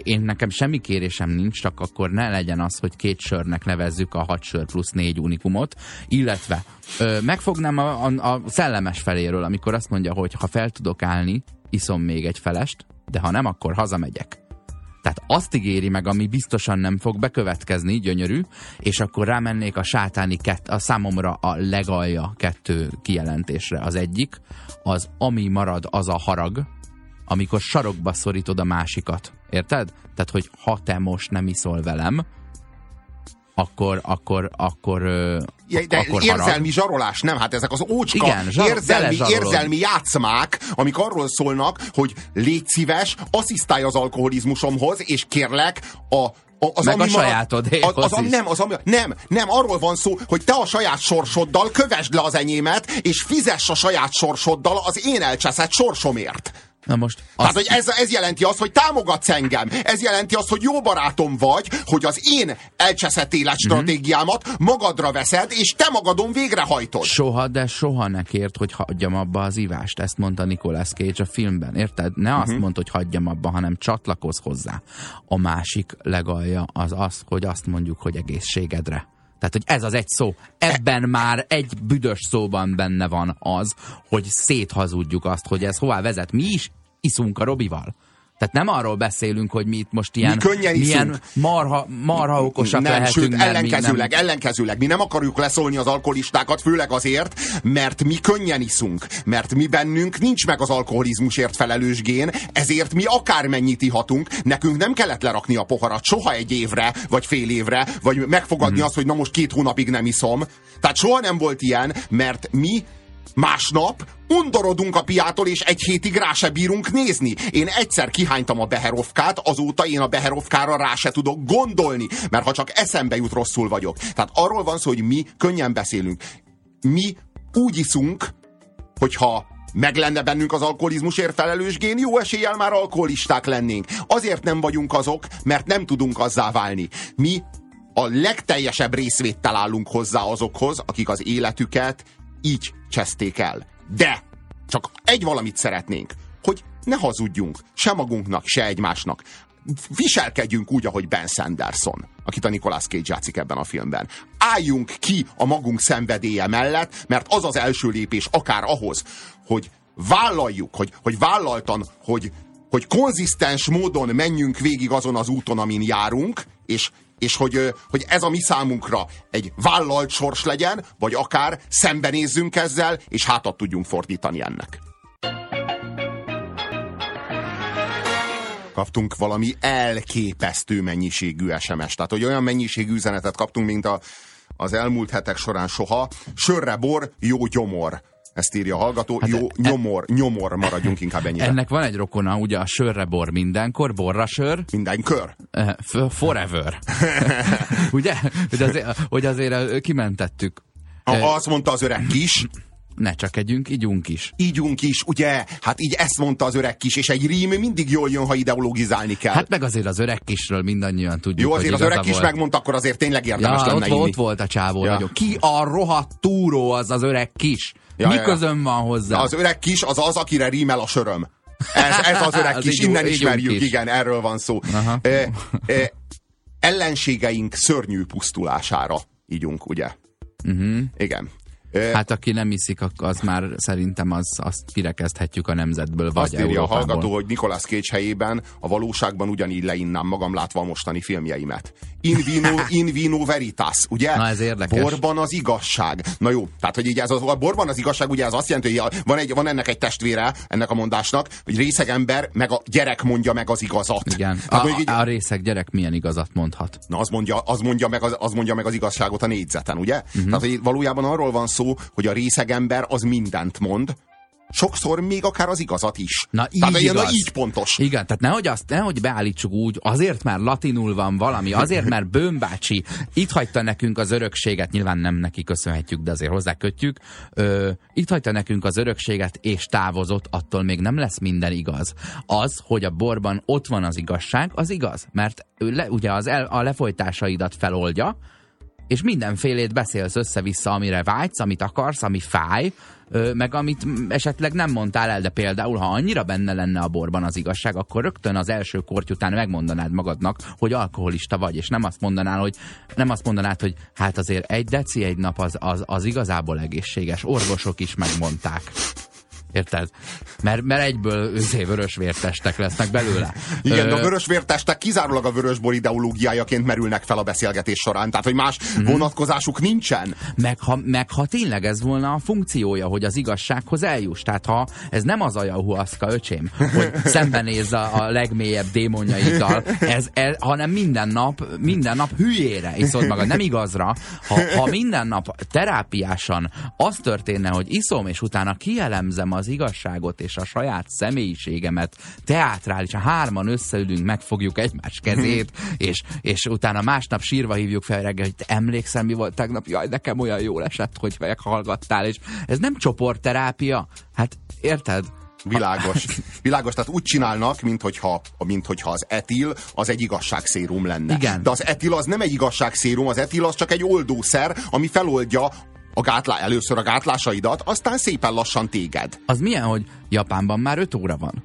Én nekem semmi kérésem nincs, csak akkor ne legyen az, hogy két sörnek nevezzük a hat sör plusz négy unikumot, illetve ö, megfognám a, a, a szellemes feléről, amikor azt mondja, hogy ha fel tudok állni, iszom még egy felest, de ha nem, akkor hazamegyek. Tehát azt ígéri meg, ami biztosan nem fog bekövetkezni, gyönyörű, és akkor rámennék a sátáni kett, a számomra a legalja kettő kijelentésre. Az egyik, az ami marad, az a harag, amikor sarokba szorítod a másikat. Érted? Tehát, hogy ha te most nem iszol velem, akkor, akkor, akkor, de akkor érzelmi harag. zsarolás, nem? Hát ezek az ócska Igen, zsar, érzelmi, érzelmi játszmák, amik arról szólnak, hogy légy szíves, asszisztálj az alkoholizmusomhoz, és kérlek a az, Meg ami a sajátod az, az, az, nem, az, ami, nem, nem, arról van szó, hogy te a saját sorsoddal kövesd le az enyémet, és fizess a saját sorsoddal az én elcseszett sorsomért. Na most azt... Tehát, hogy ez, ez jelenti azt, hogy támogatsz engem. Ez jelenti azt, hogy jó barátom vagy, hogy az én elcseszett életstratégiámat mm-hmm. magadra veszed, és te magadon végrehajtod. Soha, de soha ne kért, hogy hagyjam abba az ivást. Ezt mondta Nicolas Cage a filmben. Érted? Ne mm-hmm. azt mhm. mondta, hogy hagyjam abba, hanem csatlakozz hozzá. A másik legalja az az, hogy azt mondjuk, hogy egészségedre. Tehát, hogy ez az egy szó. Ebben már egy büdös szóban benne van az, hogy széthazudjuk azt, hogy ez hová vezet. Mi is iszunk a Robival. Tehát nem arról beszélünk, hogy mi itt most ilyen, mi milyen marha, marha okosak nem, lehetünk. Sőt, ellenkezőleg, nem... ellenkezőleg. Mi nem akarjuk leszólni az alkoholistákat, főleg azért, mert mi könnyen iszunk. Mert mi bennünk nincs meg az alkoholizmusért felelős gén, ezért mi akármennyit ihatunk, nekünk nem kellett lerakni a poharat soha egy évre, vagy fél évre, vagy megfogadni mm. azt, hogy na most két hónapig nem iszom. Tehát soha nem volt ilyen, mert mi Másnap undorodunk a piától, és egy hétig rá se bírunk nézni. Én egyszer kihánytam a Beherovkát, azóta én a Beherovkára rá se tudok gondolni, mert ha csak eszembe jut, rosszul vagyok. Tehát arról van szó, hogy mi könnyen beszélünk. Mi úgy iszunk, hogyha meg lenne bennünk az alkoholizmusért felelős gén, jó eséllyel már alkoholisták lennénk. Azért nem vagyunk azok, mert nem tudunk azzá válni. Mi a legteljesebb részvéttel állunk hozzá azokhoz, akik az életüket így cseszték el. De csak egy valamit szeretnénk, hogy ne hazudjunk se magunknak, se egymásnak. Viselkedjünk úgy, ahogy Ben Sanderson, akit a Nicolas Cage játszik ebben a filmben. Álljunk ki a magunk szenvedélye mellett, mert az az első lépés akár ahhoz, hogy vállaljuk, hogy, hogy vállaltan, hogy, hogy konzisztens módon menjünk végig azon az úton, amin járunk, és és hogy, hogy ez a mi számunkra egy vállalt sors legyen, vagy akár szembenézzünk ezzel, és hátat tudjunk fordítani ennek. Kaptunk valami elképesztő mennyiségű SMS, tehát hogy olyan mennyiségű üzenetet kaptunk, mint a, az elmúlt hetek során soha. Sörre bor, jó gyomor ezt írja a hallgató. Hát Jó, e, nyomor, nyomor maradjunk inkább ennyire. Ennek van egy rokona, ugye a sörre bor mindenkor, borra sör. Mindenkor. Forever. ugye? Hogy azért, hogy azért kimentettük. A, azt mondta az öreg kis, ne csak együnk, ígyunk is. Ígyunk is, ugye? Hát így ezt mondta az öreg kis, és egy rím mindig jól jön, ha ideologizálni kell. Hát meg azért az öreg kisről mindannyian tudjuk, Jó, azért az öreg kis volt. megmondta, akkor azért tényleg érdemes Ja, lenne ott, inni. ott volt a csávó Ja. nagyon. Ki a rohadt túró az az öreg kis? Ja, Mi ja, közön van hozzá? Az öreg kis az az, akire rímel a söröm. Ez, ez az öreg kis, innen így ismerjük, úgy is. igen, erről van szó. Aha. E, e, ellenségeink szörnyű pusztulására ígyunk, ugye? Uh-huh. Igen. Hát aki nem iszik, az már szerintem az, azt kirekezthetjük a nemzetből, vagy azt írja a hallgató, hogy Nicolas Cage helyében a valóságban ugyanígy leinnám magam látva a mostani filmjeimet. In vino, in vino veritas, ugye? Na, ez érdekes. Borban az igazság. Na jó, tehát hogy így ez az, a borban az igazság, ugye ez azt jelenti, hogy van, egy, van ennek egy testvére, ennek a mondásnak, hogy részeg ember, meg a gyerek mondja meg az igazat. Igen. Tehát, A, így, a, részeg gyerek milyen igazat mondhat? Na, az mondja, az, mondja meg az, az mondja meg az igazságot a négyzeten, ugye? Uh-huh. Tehát hogy valójában arról van szó, hogy a részeg ember az mindent mond, sokszor még akár az igazat is. Na, így tehát, ilyen, na, igaz. így pontos. Igen, tehát nehogy azt, nehogy beállítsuk úgy, azért már latinul van valami, azért mert Bőmbácsi itt hagyta nekünk az örökséget, nyilván nem neki köszönhetjük, de azért hozzá kötjük, ö, itt hagyta nekünk az örökséget és távozott, attól még nem lesz minden igaz. Az, hogy a borban ott van az igazság, az igaz, mert le, ugye az el, a lefolytásaidat feloldja, és mindenfélét beszélsz össze-vissza, amire vágysz, amit akarsz, ami fáj, meg amit esetleg nem mondtál el, de például, ha annyira benne lenne a borban az igazság, akkor rögtön az első korty után megmondanád magadnak, hogy alkoholista vagy, és nem azt mondanál, hogy nem azt mondanád, hogy hát azért egy deci egy nap az, az, az igazából egészséges. Orvosok is megmondták. Érted? Mert, mert egyből őzé vörös vértestek lesznek belőle. Igen, de a vörösvértestek kizárólag a vörösbor ideológiájaként merülnek fel a beszélgetés során, tehát hogy más Mhm. vonatkozásuk nincsen. Meg ha, meg ha tényleg ez volna a funkciója, hogy az igazsághoz eljuss. Tehát ha ez nem az ayahuaszka, öcsém, hogy szembenézz a, a legmélyebb démonjaiddal, ez, ez, hanem minden nap, minden nap hülyére iszod magad, nem igazra. Ha, ha minden nap terápiásan az történne, hogy iszom, és utána kielemzem az igazságot és a saját személyiségemet teátrálisan, hárman összeülünk, megfogjuk egymás kezét, és, és utána másnap sírva hívjuk fel reggel, hogy te emlékszel, mi volt tegnap? Jaj, nekem olyan jól esett, hogy meghallgattál, és ez nem csoportterápia? Hát érted? Világos. Világos, tehát úgy csinálnak, mint hogyha, mint hogyha az etil az egy igazságszérum lenne. Igen. De az etil az nem egy igazságszérum, az etil az csak egy oldószer, ami feloldja a gátlá, először a gátlásaidat, aztán szépen lassan téged. Az milyen, hogy Japánban már 5 óra van?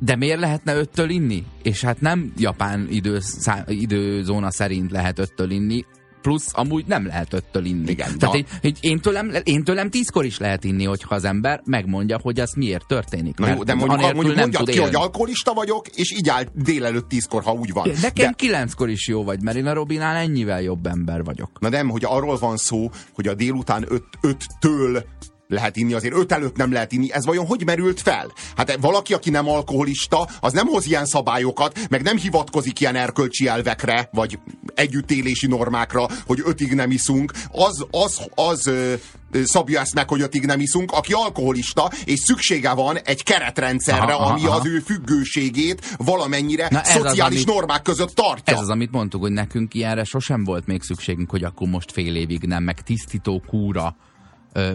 De miért lehetne öttől inni? És hát nem japán időszá, időzóna szerint lehet öttől inni, plusz amúgy nem lehet öttől inni. Igen, Tehát egy, egy, én, tőlem, én tőlem tízkor is lehet inni, hogyha az ember megmondja, hogy ez miért történik. Na jó, de mondjuk, mondjuk nem mondjad tud ki, hogy alkoholista vagyok, és így áll délelőtt tízkor, ha úgy van. Nekem De, kilenckor is jó vagy, mert én a Robinál ennyivel jobb ember vagyok. na nem, hogy arról van szó, hogy a délután öt, öttől lehet inni, azért öt előtt nem lehet inni. Ez vajon hogy merült fel? Hát valaki, aki nem alkoholista, az nem hoz ilyen szabályokat, meg nem hivatkozik ilyen erkölcsi elvekre, vagy együttélési normákra, hogy ötig nem iszunk. Az, az, az ö, szabja ezt meg, hogy ötig nem iszunk, aki alkoholista, és szüksége van egy keretrendszerre, Aha, aha, ami aha. az ő függőségét valamennyire Na ez az, szociális amit- normák között tartja. Ez az, amit mondtuk, hogy nekünk ilyenre sosem volt még szükségünk, hogy akkor most fél évig nem, meg tisztító kúra,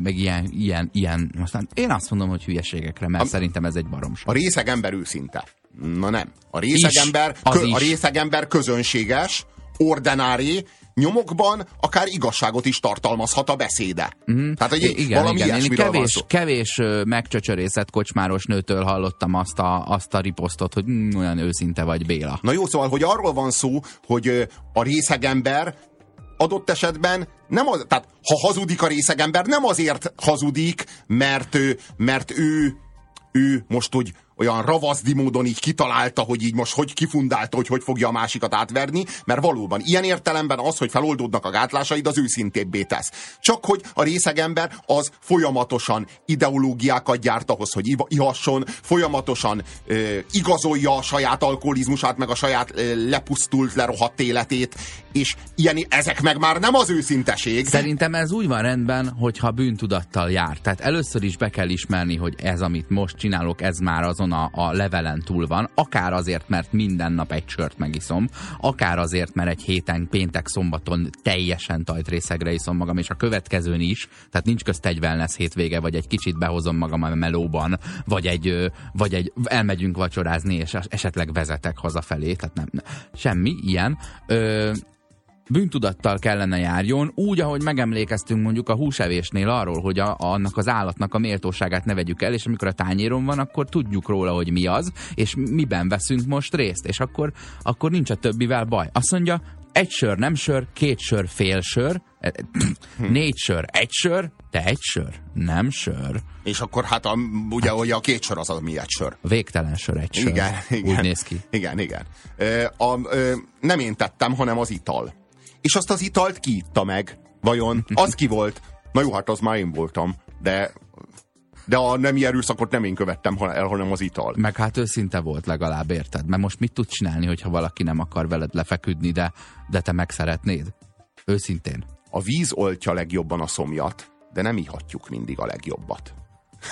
meg ilyen, ilyen, ilyen. Aztán én azt mondom, hogy hülyeségekre, mert A- szerintem ez egy baromság. A részeg ember őszinte. Na nem. A részeg, Is, ember, kö, a részeg ember közönséges, ordinári, nyomokban akár igazságot is tartalmazhat a beszéde. Mm. Tehát, hogy igen, valami igen. Én ilyesmiről van kevés, szó. kevés megcsöcsörészet kocsmáros nőtől hallottam azt a, azt a riposztot, hogy mm, olyan őszinte vagy Béla. Na jó, szóval, hogy arról van szó, hogy a részeg ember adott esetben nem az, tehát ha hazudik a részeg ember, nem azért hazudik, mert, mert ő, ő most úgy olyan ravaszdi módon így kitalálta, hogy így most hogy kifundálta, hogy hogy fogja a másikat átverni, mert valóban ilyen értelemben az, hogy feloldódnak a gátlásaid, az őszintébbé tesz. Csak hogy a részeg ember az folyamatosan ideológiákat gyárt ahhoz, hogy ihasson, folyamatosan ö, igazolja a saját alkoholizmusát, meg a saját ö, lepusztult, lerohadt életét, és ilyen, ezek meg már nem az őszinteség. Szerintem ez úgy van rendben, hogyha bűntudattal jár. Tehát először is be kell ismerni, hogy ez, amit most csinálok, ez már azon azon a, a levelen túl van, akár azért, mert minden nap egy sört megiszom, akár azért, mert egy héten, péntek, szombaton teljesen tajtrészegre iszom magam, és a következőn is, tehát nincs közt egy wellness hétvége, vagy egy kicsit behozom magam a melóban, vagy egy, vagy egy elmegyünk vacsorázni, és esetleg vezetek hazafelé, tehát nem semmi ilyen. Ö, bűntudattal kellene járjon, úgy, ahogy megemlékeztünk mondjuk a húsevésnél arról, hogy a, annak az állatnak a méltóságát ne vegyük el, és amikor a tányéron van, akkor tudjuk róla, hogy mi az, és miben veszünk most részt, és akkor, akkor nincs a többivel baj. Azt mondja, egy sör nem sör, két sör fél sör, e, négy sör egy sör, te egy sör nem sör. És akkor hát a, ugye, hogy a két sör az, ami egy sör. Végtelen sör egy sör. Igen, igen. Úgy néz ki. Igen, igen. Ö, a, ö, nem én tettem, hanem az ital. És azt az italt ki itta meg? Vajon? Az ki volt? Na jó, hát az már én voltam, de de a nemi erőszakot nem én követtem el, hanem az ital. Meg hát őszinte volt legalább, érted? Mert most mit tud csinálni, hogyha valaki nem akar veled lefeküdni, de, de te meg szeretnéd? Őszintén. A víz oltja legjobban a szomjat, de nem ihatjuk mindig a legjobbat.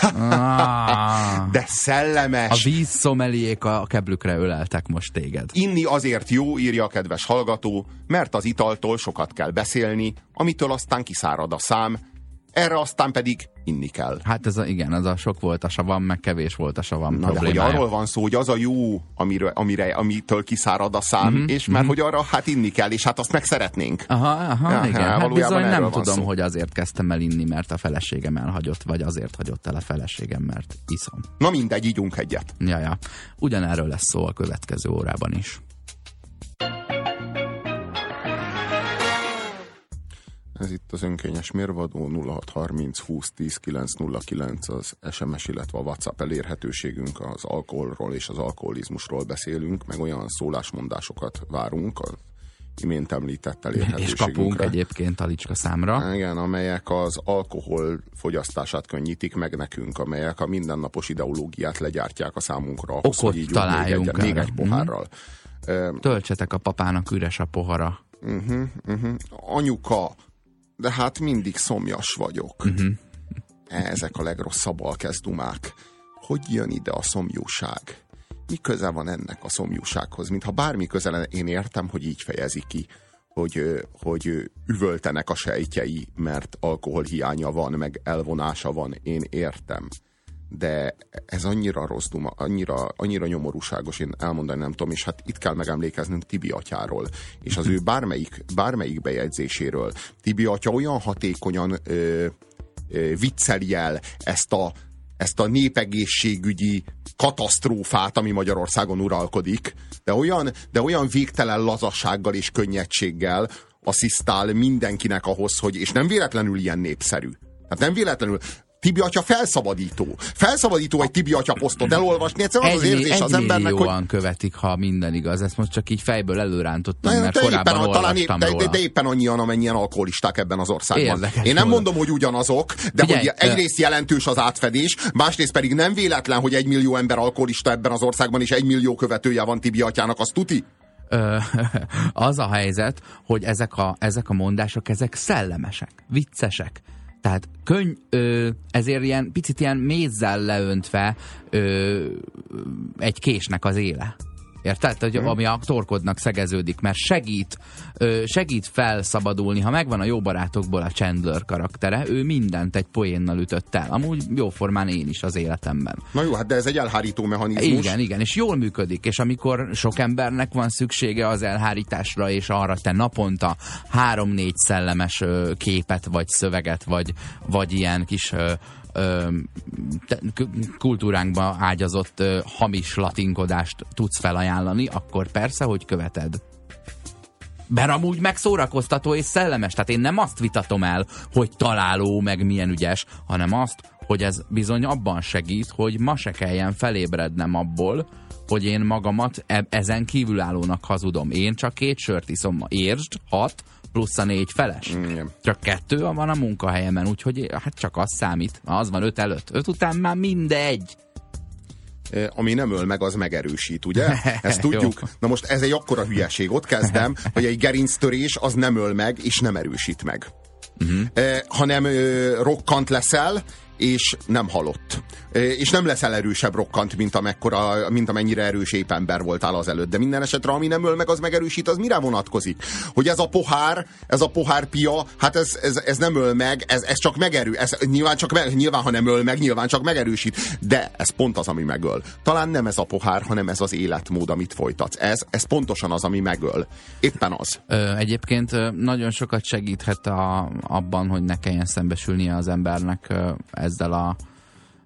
Ah, De szellemes. a vízszomeliék a keblükre öleltek most téged. Inni azért jó, írja a kedves hallgató, mert az italtól sokat kell beszélni, amitől aztán kiszárad a szám, erre aztán pedig inni kell. Hát ez a, igen, ez a sok volt a savam, meg kevés volt a savam Na, de hogy arról van szó, hogy az a jó, amire, amire, amitől kiszárad a szám, Mhm, és mert hogy arra hát inni kell, és hát azt meg szeretnénk. Aha, aha, Ja, igen. hát bizony nem van tudom, szó. hogy azért kezdtem el inni, mert a feleségem elhagyott, vagy azért hagyott el a feleségem, mert iszom. Na mindegy, ígyunk egyet. Ja, ja. Ugyanerről lesz szó a következő órában is. Ez itt az önkényes mérvadó 0630 20 10 909 az SMS, illetve a WhatsApp elérhetőségünk az alkoholról és az alkoholizmusról beszélünk, meg olyan szólásmondásokat várunk az imént említett És elérhetőségünkre. kapunk egyébként Alicska számra. Igen, amelyek az alkohol fogyasztását könnyítik meg nekünk, amelyek a mindennapos ideológiát legyártják a számunkra. Ahhoz, Okot hogy így találjunk még egy, még egy pohárral. Ö, Töltsetek a papának üres a pohara. Uh-huh, uh-huh. Anyuka, de hát mindig szomjas vagyok. Uh-huh. Ezek a legrosszabb alkezdumák. Hogy jön ide a szomjúság? Mi köze van ennek a szomjúsághoz? Mintha bármi köze én értem, hogy így fejezi ki, hogy, hogy üvöltenek a sejtjei, mert alkoholhiánya van, meg elvonása van. Én értem. De ez annyira rossz duma, annyira, annyira nyomorúságos, én elmondani nem tudom, és hát itt kell megemlékeznünk Tibi atyáról, és az ő bármelyik, bármelyik bejegyzéséről. Tibi atya olyan hatékonyan ö, ö, vicceli el ezt a, ezt a népegészségügyi katasztrófát, ami Magyarországon uralkodik, de olyan, de olyan végtelen lazasággal és könnyedséggel asszisztál mindenkinek ahhoz, hogy, és nem véletlenül ilyen népszerű. Hát nem véletlenül, Tibi atya felszabadító. Felszabadító egy Tibi atya posztot elolvasni, egyszerűen az az Egy, érzés egy az embernek, hogy követik, ha minden igaz. Ezt most csak így fejből előrántottam, Na, mert de éppen, korábban a- talán épp, de, de, de éppen annyian, amennyien alkoholisták ebben az országban. Érdekes Én nem módon. mondom, hogy ugyanazok, de Figyelj, hogy egyrészt jelentős az átfedés, másrészt pedig nem véletlen, hogy egy millió ember alkoholista ebben az országban, és egy millió követője van Tibi atyának, az tuti? Az a helyzet, hogy ezek a, ezek a mondások, ezek szellemesek, viccesek. Tehát könny, ö, ezért ilyen picit ilyen mézzel leöntve ö, egy késnek az éle. Érted? Hogy, ami a torkodnak szegeződik, mert segít, segít felszabadulni. Ha megvan a jó barátokból a Chandler karaktere, ő mindent egy poénnal ütött el. Amúgy jóformán én is az életemben. Na jó, hát de ez egy elhárító mechanizmus. Igen, igen, és jól működik, és amikor sok embernek van szüksége az elhárításra, és arra te naponta három-négy szellemes képet, vagy szöveget, vagy, vagy ilyen kis kultúránkba ágyazott hamis latinkodást tudsz felajánlani, akkor persze, hogy követed. Mert amúgy megszórakoztató és szellemes. Tehát én nem azt vitatom el, hogy találó, meg milyen ügyes, hanem azt, hogy ez bizony abban segít, hogy ma se kelljen felébrednem abból, hogy én magamat e- ezen kívülállónak hazudom. Én csak két sört iszom ma. Értsd, hat, plusz a négy feles. Igen. Csak kettő van a munkahelyemen, úgyhogy hát csak az számít. Az van öt előtt. Öt után már mindegy. Ami nem öl meg, az megerősít, ugye? Ezt tudjuk. Na most ez egy akkora hülyeség. Ott kezdem, hogy egy gerinctörés az nem öl meg, és nem erősít meg. Uh-huh. Eh, hanem ö, rokkant leszel, és nem halott. És nem leszel erősebb rokkant, mint, amekkora, mint amennyire erős épp ember voltál az előtt. De minden esetre, ami nem öl meg, az megerősít, az mire vonatkozik? Hogy ez a pohár, ez a pohár pia, hát ez, ez, ez nem öl meg, ez, ez csak megerő, ez nyilván, csak me, nyilván, ha nem öl meg, nyilván csak megerősít. De ez pont az, ami megöl. Talán nem ez a pohár, hanem ez az életmód, amit folytatsz. Ez, ez pontosan az, ami megöl. Éppen az. Ö, egyébként nagyon sokat segíthet a, abban, hogy ne kelljen szembesülnie az embernek ö, ezzel a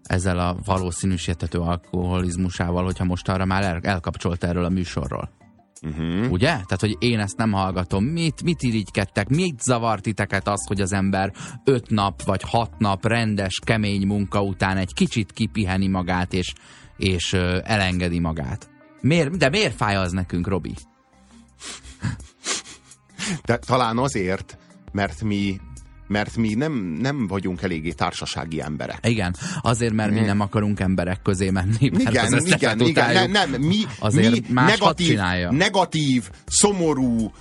ezzel a valószínűsítető alkoholizmusával, hogyha most arra már el, elkapcsolt erről a műsorról. Uh-huh. Ugye? Tehát, hogy én ezt nem hallgatom. Mit, mit irigykedtek? Mit zavart titeket az, hogy az ember öt nap vagy hat nap rendes, kemény munka után egy kicsit kipiheni magát, és, és ö, elengedi magát? Miért, de miért fáj az nekünk, Robi? De talán azért, mert mi mert mi nem, nem vagyunk eléggé társasági emberek. Igen, azért, mert mi nem akarunk emberek közé menni. Mert Igen, az igen, igen, nem, nem, mi, Azért mi negatív, negatív, szomorú,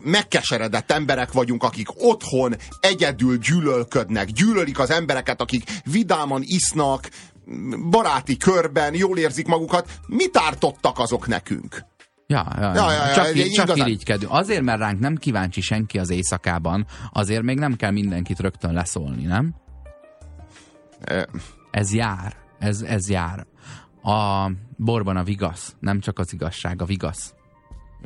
megkeseredett emberek vagyunk, akik otthon egyedül gyűlölködnek, gyűlölik az embereket, akik vidáman isznak, baráti körben, jól érzik magukat. Mit ártottak azok nekünk? Ja, ja, ja. Ja, ja, ja, csak, csak igazán- irigykedünk. Azért, mert ránk nem kíváncsi senki az éjszakában, azért még nem kell mindenkit rögtön leszólni, nem? Ö, Ez jár. Ez, ez jár. A borban a vigasz, nem csak az igazság, a vigasz.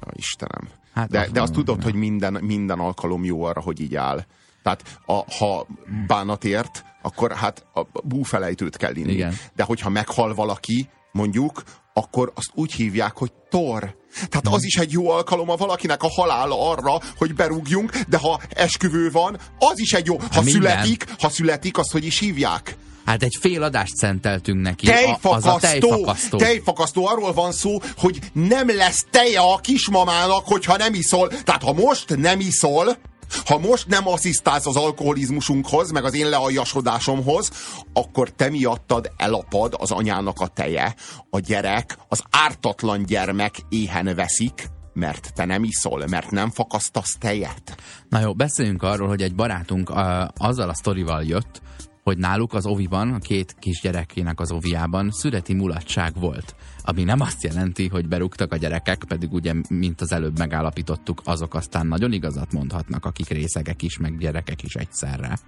Ja, Istenem. Hát de, de azt tudod, hogy minden, minden alkalom jó arra, hogy így áll. Tehát a, ha bánat ért, akkor hát a búfelejtőt kell inni. Igen. De hogyha meghal valaki, mondjuk, akkor azt úgy hívják, hogy tor. Tehát az is egy jó alkalom a valakinek a halála arra, hogy berúgjunk, de ha esküvő van, az is egy jó. Ha minden. születik, ha születik, azt hogy is hívják? Hát egy fél adást szenteltünk neki. A- Az a Tejfakasztó, tejfakasztó. tejfakasztó. Arról van szó, hogy nem lesz teje a kismamának, hogyha nem iszol. Tehát ha most nem iszol, ha most nem asszisztálsz az alkoholizmusunkhoz, meg az én lealjasodásomhoz, akkor te miattad elapad az anyának a teje. A gyerek, az ártatlan gyermek éhen veszik, mert te nem iszol, mert nem fakasztasz tejet. Na jó, beszéljünk arról, hogy egy barátunk a, azzal a sztorival jött, hogy náluk az oviban, a két kisgyerekének az oviában születi mulatság volt. Ami nem azt jelenti, hogy berúgtak a gyerekek, pedig ugye, mint az előbb megállapítottuk, azok aztán nagyon igazat mondhatnak, akik részegek is, meg gyerekek is egyszerre.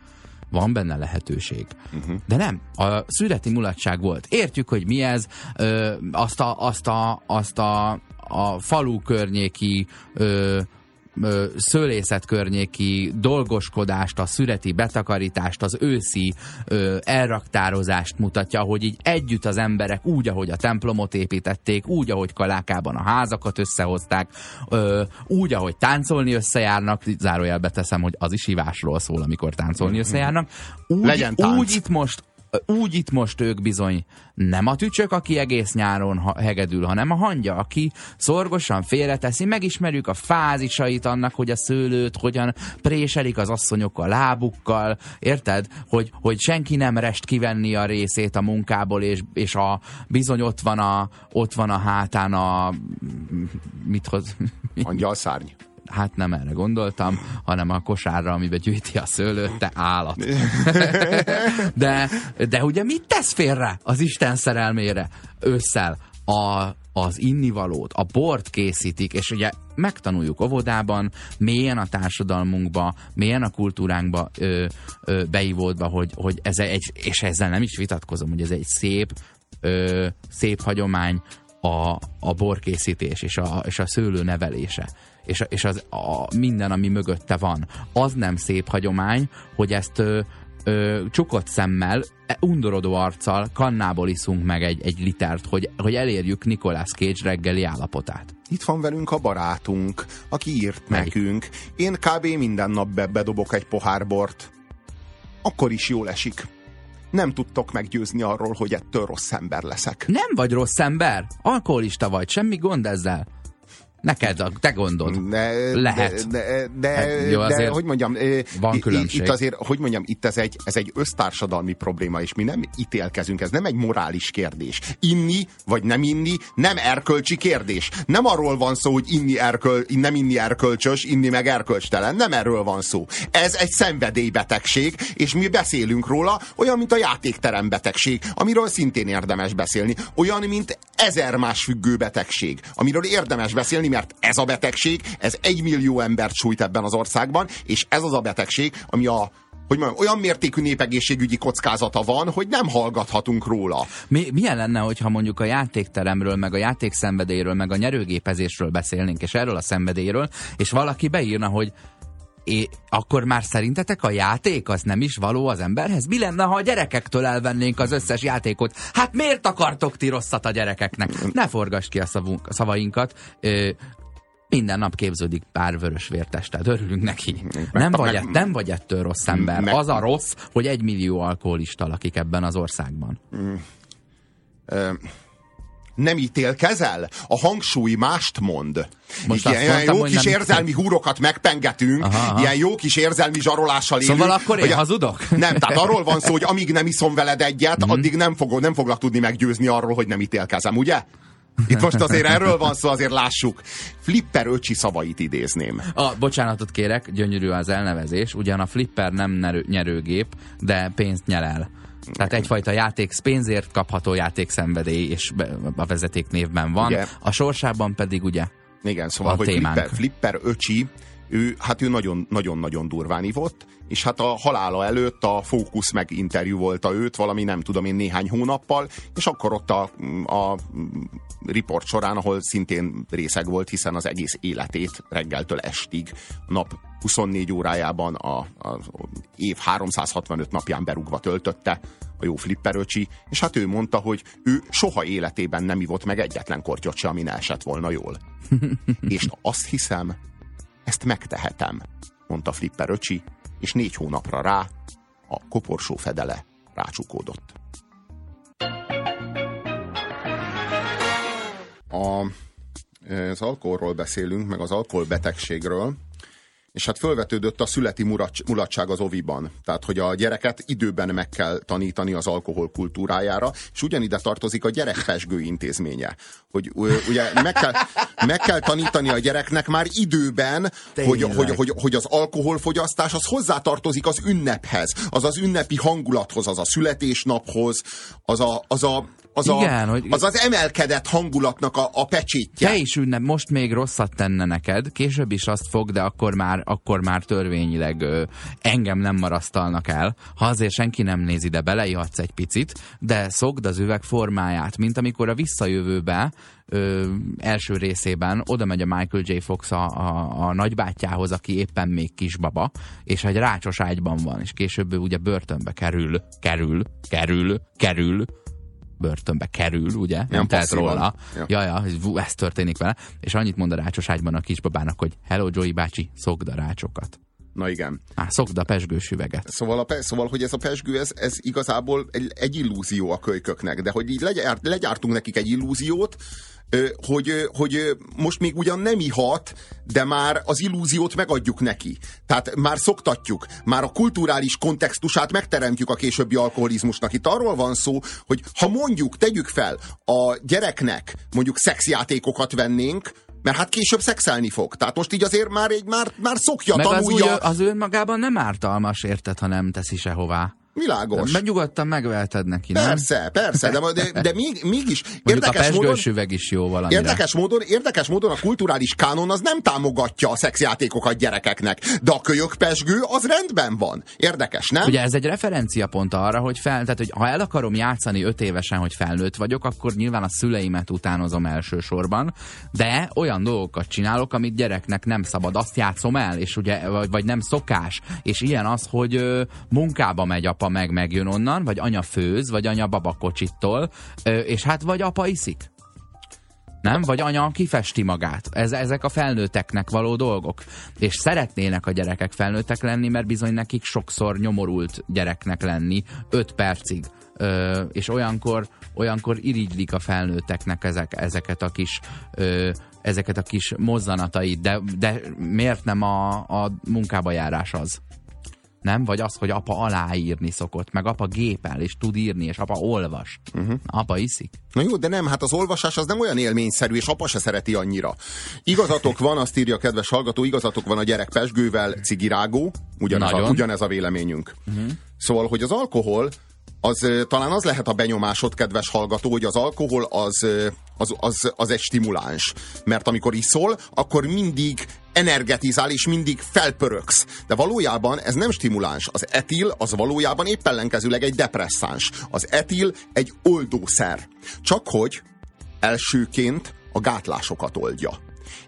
Van benne lehetőség. Uh-huh. De nem, a születi mulatság volt. Értjük, hogy mi ez, ö, azt a, azt a, azt a, a falu környéki ö, szőlészet környéki dolgoskodást, a szüreti betakarítást, az őszi ö, elraktározást mutatja, hogy így együtt az emberek úgy, ahogy a templomot építették, úgy, ahogy Kalákában a házakat összehozták, ö, úgy, ahogy táncolni összejárnak, zárójelbe teszem, hogy az is hívásról szól, amikor táncolni összejárnak, úgy, Legyen tánc. úgy itt most úgy itt most ők bizony nem a tücsök, aki egész nyáron hegedül, hanem a hangya, aki szorgosan félreteszi. Megismerjük a fázisait annak, hogy a szőlőt hogyan préselik az asszonyok a lábukkal, érted? Hogy, hogy senki nem rest kivenni a részét a munkából, és, és a, bizony ott van a, ott van a hátán a mit hoz, Angyal szárny. Hát nem erre gondoltam, hanem a kosárra, amiben gyűjti a szőlőt, te állat. De, de ugye mit tesz félre az Isten szerelmére ősszel? A, az innivalót, a bort készítik, és ugye megtanuljuk óvodában, mélyen a társadalmunkba, mélyen a kultúránkba ö, ö, beívódva, hogy, hogy ez egy, és ezzel nem is vitatkozom, hogy ez egy szép, ö, szép hagyomány a, a borkészítés és a, és a szőlő nevelése és, és az, a, minden, ami mögötte van. Az nem szép hagyomány, hogy ezt ö, ö, csukott szemmel, e, undorodó arccal kannából iszunk meg egy, egy litert, hogy, hogy elérjük Nicolas Cage reggeli állapotát. Itt van velünk a barátunk, aki írt Melyik? nekünk. Én kb. minden nap be bedobok egy pohár bort. Akkor is jól esik. Nem tudtok meggyőzni arról, hogy ettől rossz ember leszek. Nem vagy rossz ember, alkoholista vagy, semmi gond ezzel. Neked, a, te gondod. De, Lehet. De, de, Hát jó, de hogy mondjam, van különbség. Itt azért, hogy mondjam, itt ez egy, ez egy össztársadalmi probléma, és mi nem ítélkezünk, ez nem egy morális kérdés. Inni vagy nem inni nem erkölcsi kérdés. Nem arról van szó, hogy inni erköl, nem inni erkölcsös, inni meg erkölcstelen. Nem erről van szó. Ez egy szenvedélybetegség, és mi beszélünk róla, olyan, mint a játékterem betegség, amiről szintén érdemes beszélni. Olyan, mint ezer más függő betegség, amiről érdemes beszélni, mert ez a betegség, ez egy millió embert sújt ebben az országban, és ez az a betegség, ami a hogy mondjam, olyan mértékű népegészségügyi kockázata van, hogy nem hallgathatunk róla. Mi, milyen lenne, hogyha mondjuk a játékteremről, meg a játékszenvedélyről, meg a nyerőgépezésről beszélnénk, és erről a szenvedélyről, és valaki beírna, hogy é, akkor már szerintetek a játék az nem is való az emberhez? Mi lenne, ha a gyerekektől elvennénk az összes játékot? Hát miért akartok ti rosszat a gyerekeknek? Ne forgass ki a, szavunk, a szavainkat. Ö, minden nap képződik pár vörös vértestet. Örülünk neki. Nem vagy, meg- nem vagy ettől rossz ember. meg- Az a rossz, hogy egy millió alkoholista lakik ebben az országban. Ö, nem ítélkezel? A hangsúly mást mond. Most ilyen mondtam, jó kis nem érzelmi húrokat megpengetünk, Aha, aha. ilyen jó kis érzelmi zsarolással élünk. Szóval akkor én hogy hazudok? Nem, tehát arról van szó, hogy amíg nem iszom veled egyet, Mhm. addig nem, fog, nem foglak tudni meggyőzni arról, hogy nem ítélkezem, ugye? Itt most azért erről van szó, azért lássuk. Flipper öcsi szavait idézném. A, bocsánatot kérek, gyönyörű az elnevezés, ugyan a flipper nem nyerőgép, de pénzt nyel el. Tehát egyfajta játék, pénzért kapható játékszenvedély, és a vezeték névben van. Ugye? A sorsában pedig ugye Igen, szóval, A hogy témánk. Flipper, Flipper öcsi, ő, hát ő nagyon- nagyon-nagyon durván ivott, és hát a halála előtt a Focus meg interjú volta őt valami nem tudom én néhány hónappal, és akkor ott a, a riport során, ahol szintén részeg volt, hiszen az egész életét reggeltől estig, nap 24 órájában, a, a év 365 napján berúgva töltötte a jó Flipper öcsi, és hát ő mondta, hogy ő soha életében nem ivott meg egyetlen kortyot se, ami ne esett volna jól. és azt hiszem, ezt megtehetem, mondta Flipper öcsi, és négy hónapra rá a koporsó fedele rácsukódott. A, az alkoholról beszélünk, meg az alkoholbetegségről, és hát fölvetődött a születi mulat- mulatság az oviban. Tehát, hogy a gyereket időben meg kell tanítani az alkohol kultúrájára, és ugyanide tartozik a gyerekpesgő intézménye. Hogy ugye meg kell, meg kell tanítani a gyereknek már időben, hogy, hogy, hogy, hogy az alkoholfogyasztás az hozzátartozik az ünnephez, az az ünnepi hangulathoz, az a születésnaphoz, az a, az a, az, Igen, a, hogy- az, az emelkedett hangulatnak a, a pecsétje. te is ünnep, most még rosszat tenne neked, később is azt fog, de akkor már, akkor már törvényileg ö, engem nem marasztalnak el. Ha azért senki nem nézi, de beleihatsz egy picit, de szokd az üveg formáját, mint amikor a visszajövőbe ö, első részében oda megy a Michael J. Fox a, a, a nagybátyjához, aki éppen még kisbaba, és egy rácsos ágyban van, és később ő ugye börtönbe kerül, kerül, kerül, kerül, börtönbe kerül, ugye? Nem tehet róla. Ja. Ja, ja, ez történik vele. És annyit mond a rácsos ágyban a kisbabának, hogy hello Joey bácsi, szokd a rácsokat. Na igen. Á, szokd a pesgős üveget. Szóval, a, pe- szóval, hogy ez a pesgő, ez, ez igazából egy, egy illúzió a kölyköknek, de hogy így legyár, legyártunk nekik egy illúziót, hogy, hogy most még ugyan nem ihat, de már az illúziót megadjuk neki. Tehát már szoktatjuk, már a kulturális kontextusát megteremtjük a későbbi alkoholizmusnak. Itt arról van szó, hogy ha mondjuk, tegyük fel, a gyereknek mondjuk szexjátékokat vennénk, mert hát később szexelni fog. Tehát most így azért már, egy, már, már szokja, Meg az, tanulja. úgy, az önmagában nem ártalmas, érted, ha nem teszi sehová. Világos. Meg nyugodtan megveheted neki, nem? Persze, persze, de, de, de még, mégis Mondjuk a érdekes módon, pesgős üveg is jó valamire. érdekes, módon, érdekes módon a kulturális kánon az nem támogatja a szexjátékokat gyerekeknek, de a kölyök pesgő az rendben van. Érdekes, nem? Ugye ez egy referenciapont arra, hogy fel, tehát, hogy ha el akarom játszani öt évesen, hogy felnőtt vagyok, akkor nyilván a szüleimet utánozom elsősorban, de olyan dolgokat csinálok, amit gyereknek nem szabad, azt játszom el, és ugye, vagy, vagy nem szokás, és ilyen az, hogy ö, munkába megy apa, meg megjön onnan, vagy anya főz, vagy anya babakocsittól, és hát vagy apa iszik. Nem? Vagy anya kifesti magát. Ez, ezek a felnőtteknek való dolgok. És szeretnének a gyerekek felnőttek lenni, mert bizony nekik sokszor nyomorult gyereknek lenni 5 percig. Ö, és olyankor, olyankor irigylik a felnőtteknek ezek, ezeket a kis ö, ezeket a kis mozzanatait, de, de miért nem a, a munkába járás az? Nem? Vagy az, hogy apa aláírni szokott, meg apa gépel, és tud írni, és apa olvas. Uh-huh. Apa iszik. Na jó, de nem, hát az olvasás az nem olyan élményszerű, és apa se szereti annyira. Igazatok van, azt írja a kedves hallgató, igazatok van a gyerek pesgővel, cigirágó, ugyanez, a, ugyanez a véleményünk. Uh-huh. Szóval, hogy az alkohol, az talán az lehet a benyomásod, kedves hallgató, hogy az alkohol az, az, az, az egy stimuláns. Mert amikor iszol, akkor mindig energetizál, és mindig felpöröksz. De valójában ez nem stimuláns. Az etil az valójában épp ellenkezőleg egy depresszáns. Az etil egy oldószer. Csak hogy elsőként a gátlásokat oldja.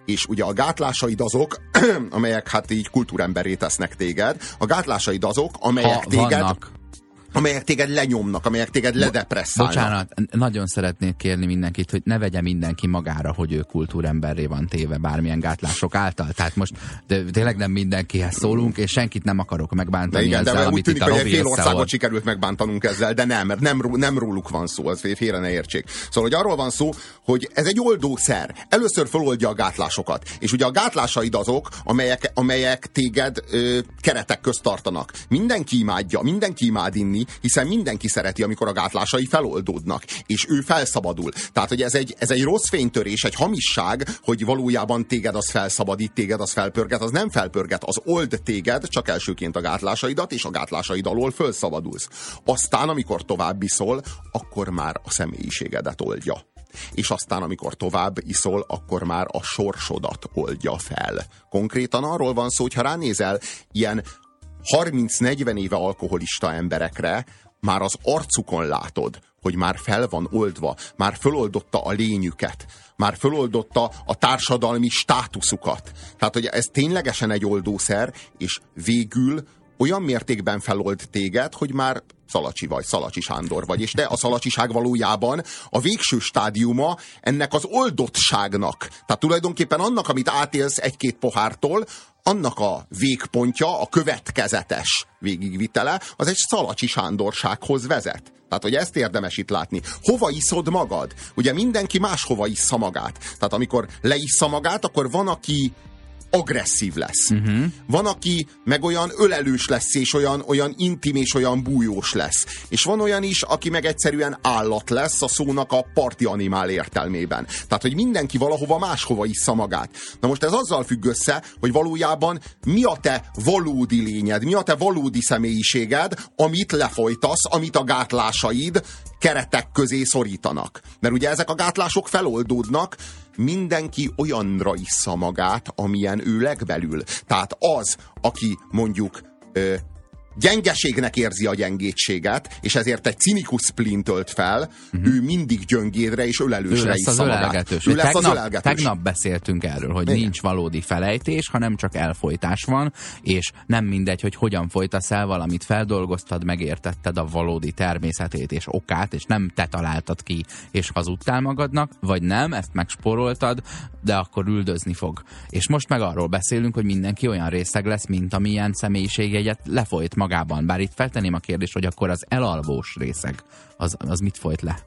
És ugye a gátlásaid azok, amelyek hát így kultúremberé tesznek téged, a gátlásaid azok, amelyek Ha téged, vannak. Amelyek téged lenyomnak, amelyek téged ledepresszálnak. Bocsánat, nagyon szeretnék kérni mindenkit, hogy ne vegye mindenki magára, hogy ő kultúremberré van téve bármilyen gátlások által. Tehát most de tényleg nem mindenkihez szólunk, és senkit nem akarok De megbántani igen, de ezzel, úgy amit tűnik, itt a hogy fél országot sikerült megbántanunk ezzel, de nem, mert nem, nem róluk van szó, az félre ne értsék. Szóval, hogy arról van szó, hogy ez egy oldószer. Először feloldja a gátlásokat. És ugye a gátlásaid azok, amelyek, amelyek téged ö, keretek közt tartanak. Mindenki imádja, mindenki imád inni, hiszen mindenki szereti, amikor a gátlásai feloldódnak, és ő felszabadul. Tehát, hogy ez egy, ez egy rossz fénytörés, egy hamisság, hogy valójában téged az felszabadít, téged az felpörget, az nem felpörget, az old téged, csak elsőként a gátlásaidat, és a gátlásaid alól felszabadulsz. Aztán, amikor tovább iszol, akkor már a személyiségedet oldja. És aztán, amikor tovább iszol, akkor már a sorsodat oldja fel. Konkrétan arról van szó, hogy ha ránézel ilyen 30-40 éve alkoholista emberekre, már az arcukon látod, hogy már fel van oldva, már föloldotta a lényüket, már föloldotta a társadalmi státuszukat. Tehát, hogy ez ténylegesen egy oldószer, és végül olyan mértékben felold téged, hogy már Szalacsi vagy, Szalacsi Sándor vagy, és te a szalacsiság valójában a végső stádiuma ennek az oldottságnak. Tehát tulajdonképpen annak, amit átélsz egy-két pohártól, annak a végpontja, a következetes végigvitele, az egy Szalacsi Sándorsághoz vezet. Tehát, hogy ezt érdemes itt látni. Hova iszod magad? Ugye mindenki máshova issza magát. Tehát amikor leissza magát, akkor van, aki agresszív lesz. Uh-huh. Van, aki meg olyan ölelős lesz, és olyan, olyan intim, és olyan bújós lesz. És van olyan is, aki meg egyszerűen állat lesz a szónak a parti animál értelmében. Tehát, hogy mindenki valahova máshova issza magát. Na most ez azzal függ össze, hogy valójában mi a te valódi lényed, mi a te valódi személyiséged, amit lefolytasz, amit a gátlásaid keretek közé szorítanak. Mert ugye ezek a gátlások feloldódnak, mindenki olyanra issza magát, amilyen ő legbelül. Tehát az, aki mondjuk gyengeségnek érzi a gyengétséget, és ezért egy cinikus splint tölt fel, uh-huh. ő mindig gyöngédre és ölelősre lesz az ölelgetős. Ő lesz tegnap, az ölelgetős. tegnap beszéltünk erről, hogy Igen. nincs valódi felejtés, hanem csak elfolytás van, és nem mindegy, hogy hogyan folytasz el valamit, feldolgoztad, megértetted a valódi természetét és okát, és nem te találtad ki, és hazudtál magadnak, vagy nem, ezt megsporoltad, de akkor üldözni fog. És most meg arról beszélünk, hogy mindenki olyan részeg lesz, mint amilyen személyiségjegyet lefolyt magában. Bár itt feltenném a kérdést, hogy akkor az elalvós részeg, az, az mit folyt le?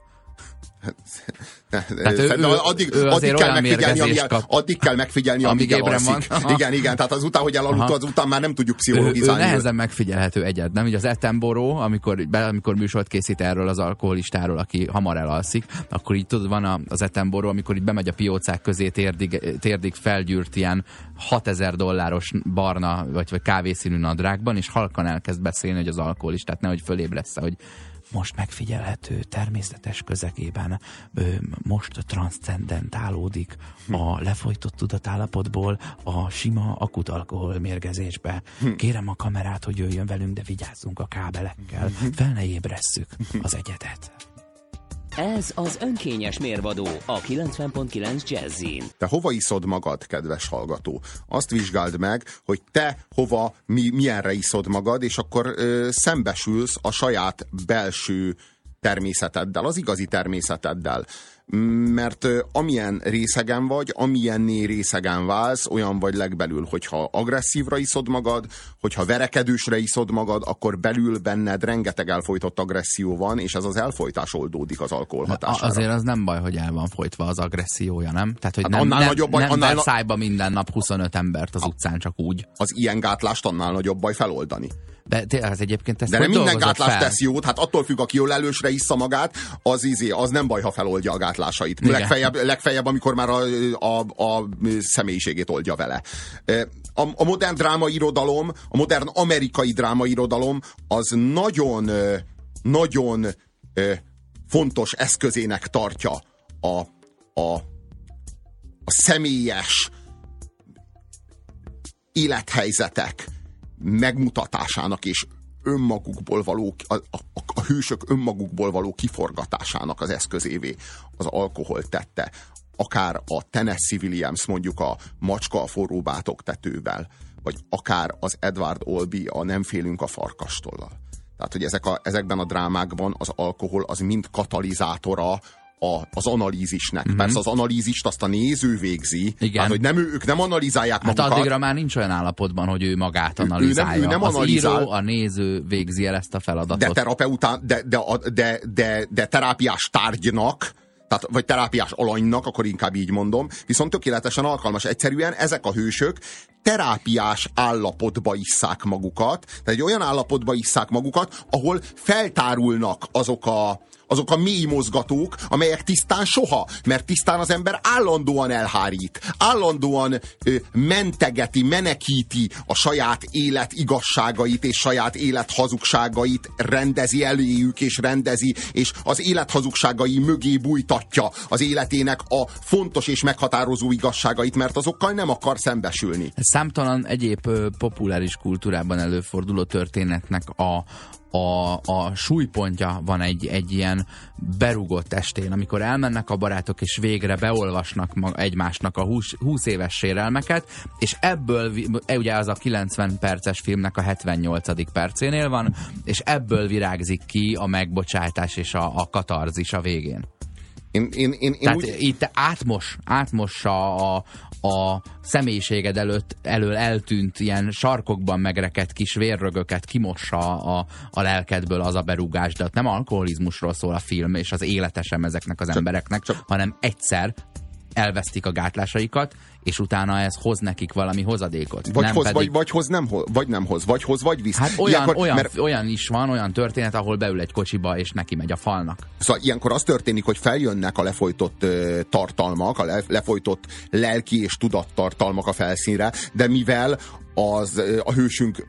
Tehát ő- ő, ő- addig, ő addig, kell megfigyelni, amíg, kap. addig kell megfigyelni, amíg, Amíg ébren van. Igen, igen, tehát azután, hogy elaludt, azután már nem tudjuk Ő, ő pszichologizálni. nehezen megfigyelhető egyet, nem? Ugye az Attenborough, amikor, amikor műsort készít erről az alkoholistáról, aki hamar elalszik, akkor így tudod, van az Attenborough, amikor így bemegy a piócák közé, térdig, térdig felgyűrt ilyen 6000 dolláros barna, vagy, vagy kávészínű nadrágban, és halkan elkezd beszélni, hogy az alkoholistát nehogy fölébresz hogy most megfigyelhető természetes közegében ö, most transzcendentálódik a lefolytott tudatállapotból a sima akut alkohol mérgezésbe. Kérem a kamerát, hogy jöjjön velünk, de vigyázzunk a kábelekkel. Fel ne ébresszük az egyedet. Ez az önkényes mérvadó a 90.9 Jazzin. Te hova iszod magad, kedves hallgató? Azt vizsgáld meg, hogy te hova, mi, milyenre iszod magad, és akkor ö, szembesülsz a saját belső természeteddel, az igazi természeteddel. Mert amilyen részegen vagy, amilyenné részegen válsz, olyan vagy legbelül, hogyha agresszívra iszod magad, hogyha verekedősre iszod magad, akkor belül benned rengeteg elfolytott agresszió van, és ez az elfolytás oldódik az alkohol A- hatására. Azért az nem baj, hogy el van folytva az agressziója, nem? Tehát, hogy Hát nem, annál nem, nagyobb baj- nem annál szájba minden nap 25 embert az utcán csak úgy. Az ilyen gátlást annál nagyobb baj feloldani. De tényleg, az egyébként ezt De nem minden gátlás fel? tesz jót, hát attól függ, aki jól elősre issza magát, az izé, az nem baj, ha feloldja a gátlásait. Igen. Legfeljebb, legfeljebb, amikor már a, a, a személyiségét oldja vele. A, a modern drámairodalom, a modern amerikai drámairodalom az nagyon, nagyon fontos eszközének tartja a, a, a személyes élethelyzetek megmutatásának és önmagukból való, a, a, a hősök önmagukból való kiforgatásának az eszközévé az alkohol tette. Akár a Tennessee Williams mondjuk a Macska a forró bátok tetővel, vagy akár az Edward Olby a Nem félünk a farkastollal. Tehát, hogy ezek a, ezekben a drámákban az alkohol az mind katalizátora a, az analízisnek. Mm-hmm. Persze az analízist azt a néző végzi. Igen. tehát, hogy nem, ők nem analizálják Hát magukat. addigra már nincs olyan állapotban, hogy ő magát Ő- ő nem- analizálja. ő nem az analizál. író, a néző végzi el ezt a feladatot. de terapeután, de, de, de, de, de terápiás tárgynak, tehát, vagy terápiás alanynak, akkor inkább így mondom, viszont tökéletesen alkalmas. Egyszerűen ezek a hősök terápiás állapotba isszák magukat, tehát egy olyan állapotba isszák magukat, ahol feltárulnak azok a, azok a mély mozgatók, amelyek tisztán soha, mert tisztán az ember állandóan elhárít, állandóan ö, mentegeti, menekíti a saját élet igazságait és saját élet hazugságait, rendezi eléjük és rendezi, és az élet hazugságai mögé bújtatja az életének a fontos és meghatározó igazságait, mert azokkal nem akar szembesülni. Számtalan egyéb populáris kultúrában előforduló történetnek a, a, a súlypontja van egy, egy ilyen berugott estén, amikor elmennek a barátok, és végre beolvasnak egymásnak a 20, 20 éves sérelmeket, és ebből, e, ugye az a 90 perces filmnek a 78. percénél van, és ebből virágzik ki a megbocsátás és a, a katarzis a végén. Én, én, én, én Tehát úgy, itt átmos, átmossa a, a személyiséged előtt elől eltűnt ilyen sarkokban megrekedt kis vérrögöket kimossa a, a lelkedből az a berúgás, de ott nem alkoholizmusról szól a film, és az élete sem ezeknek az embereknek, csak- hanem egyszer elvesztik a gátlásaikat, és utána ez hoz nekik valami hozadékot. vagy nem hoz, pedig... vagy, vagy hoz, nem hoz, vagy nem hoz, vagy hoz, vagy visz. Hát olyan, Ilyenkor- olyan, mert- olyan is van, olyan történet, ahol beül egy kocsiba, és neki megy a falnak. Szóval ilyenkor az történik, hogy feljönnek a lefolytott ö, tartalmak, a le, lefolytott lelki és tudattartalmak a felszínre, de mivel az, a hősünk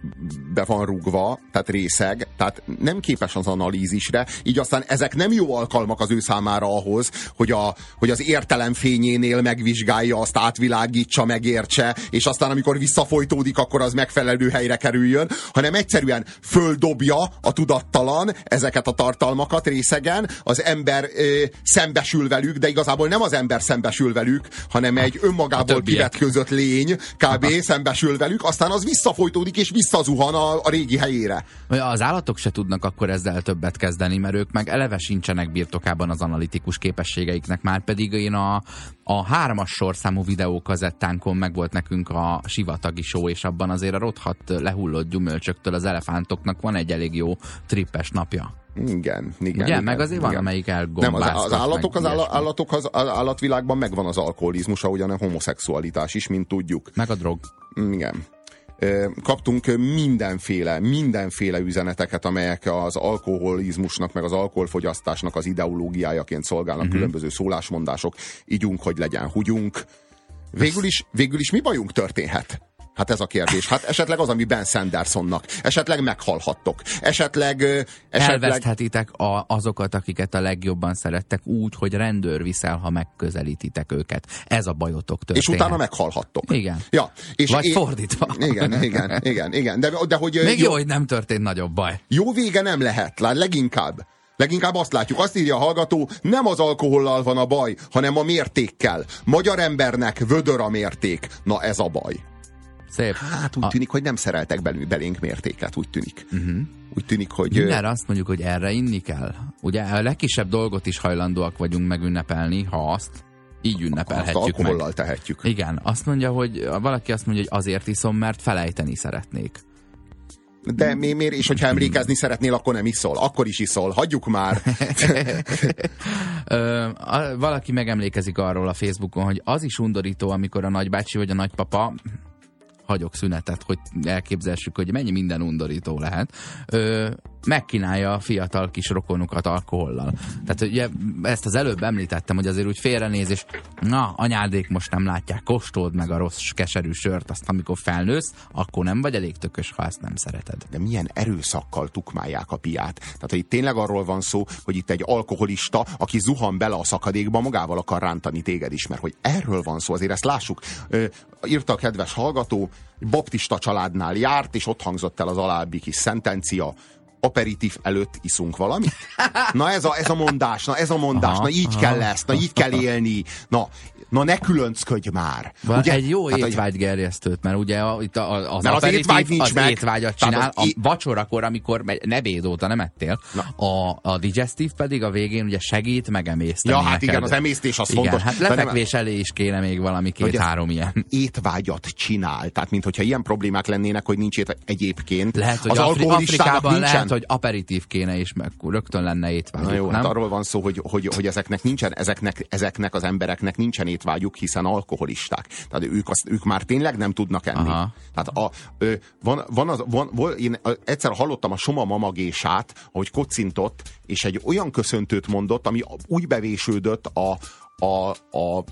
be van rúgva, tehát részeg, tehát nem képes az analízisre, így aztán ezek nem jó alkalmak az ő számára ahhoz, hogy, a, hogy az értelem fényénél megvizsgálja, azt átvilágítsa, megértse, és aztán amikor visszafolytódik, akkor az megfelelő helyre kerüljön, hanem egyszerűen földobja a tudattalan ezeket a tartalmakat részegen, az ember ö, szembesül velük, de igazából nem az ember szembesül velük, hanem egy önmagából kivetközött lény kb. szembesül velük, aztán az visszafolytódik és visszazuhan a, a régi helyére. Az állatok se tudnak akkor ezzel többet kezdeni, mert ők meg eleve sincsenek birtokában az analitikus képességeiknek, már pedig én a, a hármas sorszámú videókazettánkon meg volt nekünk a sivatagi show, és abban azért a rothat lehullott gyümölcsöktől az elefántoknak van egy elég jó trippes napja. Igen, igen. Ugye? igen, Meg azért van, igen. amelyik Nem, az, elgombáztat. az állatok, az, áll, állatok az, az állatvilágban megvan az alkoholizmus, ahogyan a homoszexualitás is, mint tudjuk. Meg a drog. Igen. Kaptunk mindenféle, mindenféle üzeneteket, amelyek az alkoholizmusnak, meg az alkoholfogyasztásnak az ideológiájaként szolgálnak, uh-huh. különböző szólásmondások, ígyunk, hogy legyen húgyunk. Végül is, végül is mi bajunk történhet? Hát ez a kérdés. Hát esetleg az, ami Ben Sandersonnak. Esetleg meghalhattok. Esetleg... esetleg Elveszthetitek a, azokat, akiket a legjobban szerettek úgy, hogy rendőr viszel, ha megközelítitek őket. Ez a bajotok és történhet. utána meghalhattok. Igen. Ja, és Vagy én- fordítva. Igen, igen, igen, igen. De, de hogy Még jó, hogy nem történt nagyobb baj. Jó vége nem lehet, leginkább. Leginkább azt látjuk, azt írja a hallgató, nem az alkohollal van a baj, hanem a mértékkel. Magyar embernek vödör a mérték. Na ez a baj. Szép. Hát úgy A- tűnik, hogy nem szereltek belünk belénk mértéket, úgy tűnik. Uh-huh. Úgy tűnik, hogy... Mindenre azt mondjuk, hogy erre inni kell. Ugye a legkisebb dolgot is hajlandóak vagyunk megünnepelni, ha azt így Azt ünnepelhetjük meg. alkohollal tehetjük. Igen, azt mondja, hogy valaki azt mondja, hogy azért iszom, mert felejteni szeretnék. De mi, miért? És hogyha emlékezni szeretnél, akkor nem iszol. Akkor is iszol. Hagyjuk már. Valaki megemlékezik arról a Facebookon, hogy az is undorító, amikor a nagybácsi vagy a nagypapa hagyok szünetet, hogy elképzelssük, hogy mennyi minden undorító lehet, ö, megkínálja a fiatal kis rokonukat alkohollal. Tehát ugye ezt az előbb említettem, hogy azért úgy félrenéz, és na, anyádék most nem látják, kóstold meg a rossz, keserű sört, azt amikor felnősz, akkor nem vagy elég tökös, ha ezt nem szereted. De milyen erőszakkal tukmálják a piát. Tehát, itt tényleg arról van szó, hogy itt egy alkoholista, aki zuhan bele a szakadékba, magával akar rántani téged is, mert hogy erről van szó, azért ezt lássuk. Ö, írta a kedves hallgató, baptista családnál járt, és ott hangzott el az alábbi kis szentencia, aperitív előtt iszunk valamit? Na ez a, ez a mondás, na ez a mondás, Aha, na így aha. kell ezt, na így kell élni, na, na ne különcködj már. Van Ugye? egy jó Hát, hogy- étvágygerjesztőt, mert ugye a, itt a, az, Mert az aperitív, étvágy nincs az meg. étvágyat Tehát csinál, az a é- vacsorakor, amikor nebéd óta nem ettél, a, a digestív pedig a végén ugye segít megemészteni Ja, hát neked. igen, az emésztés az igen, fontos. hát nem- lefekvés elé is kéne még valami két-három ilyen. étvágyat csinál. Tehát, mint hogyha ilyen problémák lennének, hogy nincs ét egyébként. Lehet, hogy az Afri- Afrikában nincsen. lehet, hogy aperitív kéne is, meg rögtön lenne étvágyuk, Na jó, nem? hát arról van szó, hogy, hogy, hogy ezeknek nincsen, ezeknek, ezeknek az embereknek nincsen étvágyuk, hiszen alkoholisták. Tehát ők, azt, ők már tényleg nem tudnak enni. Aha. Tehát a, ö, van, van az, van, van, én egyszer hallottam a Soma mamagésát, ahogy kocintott, és egy olyan köszöntőt mondott, ami úgy bevésődött a, a, a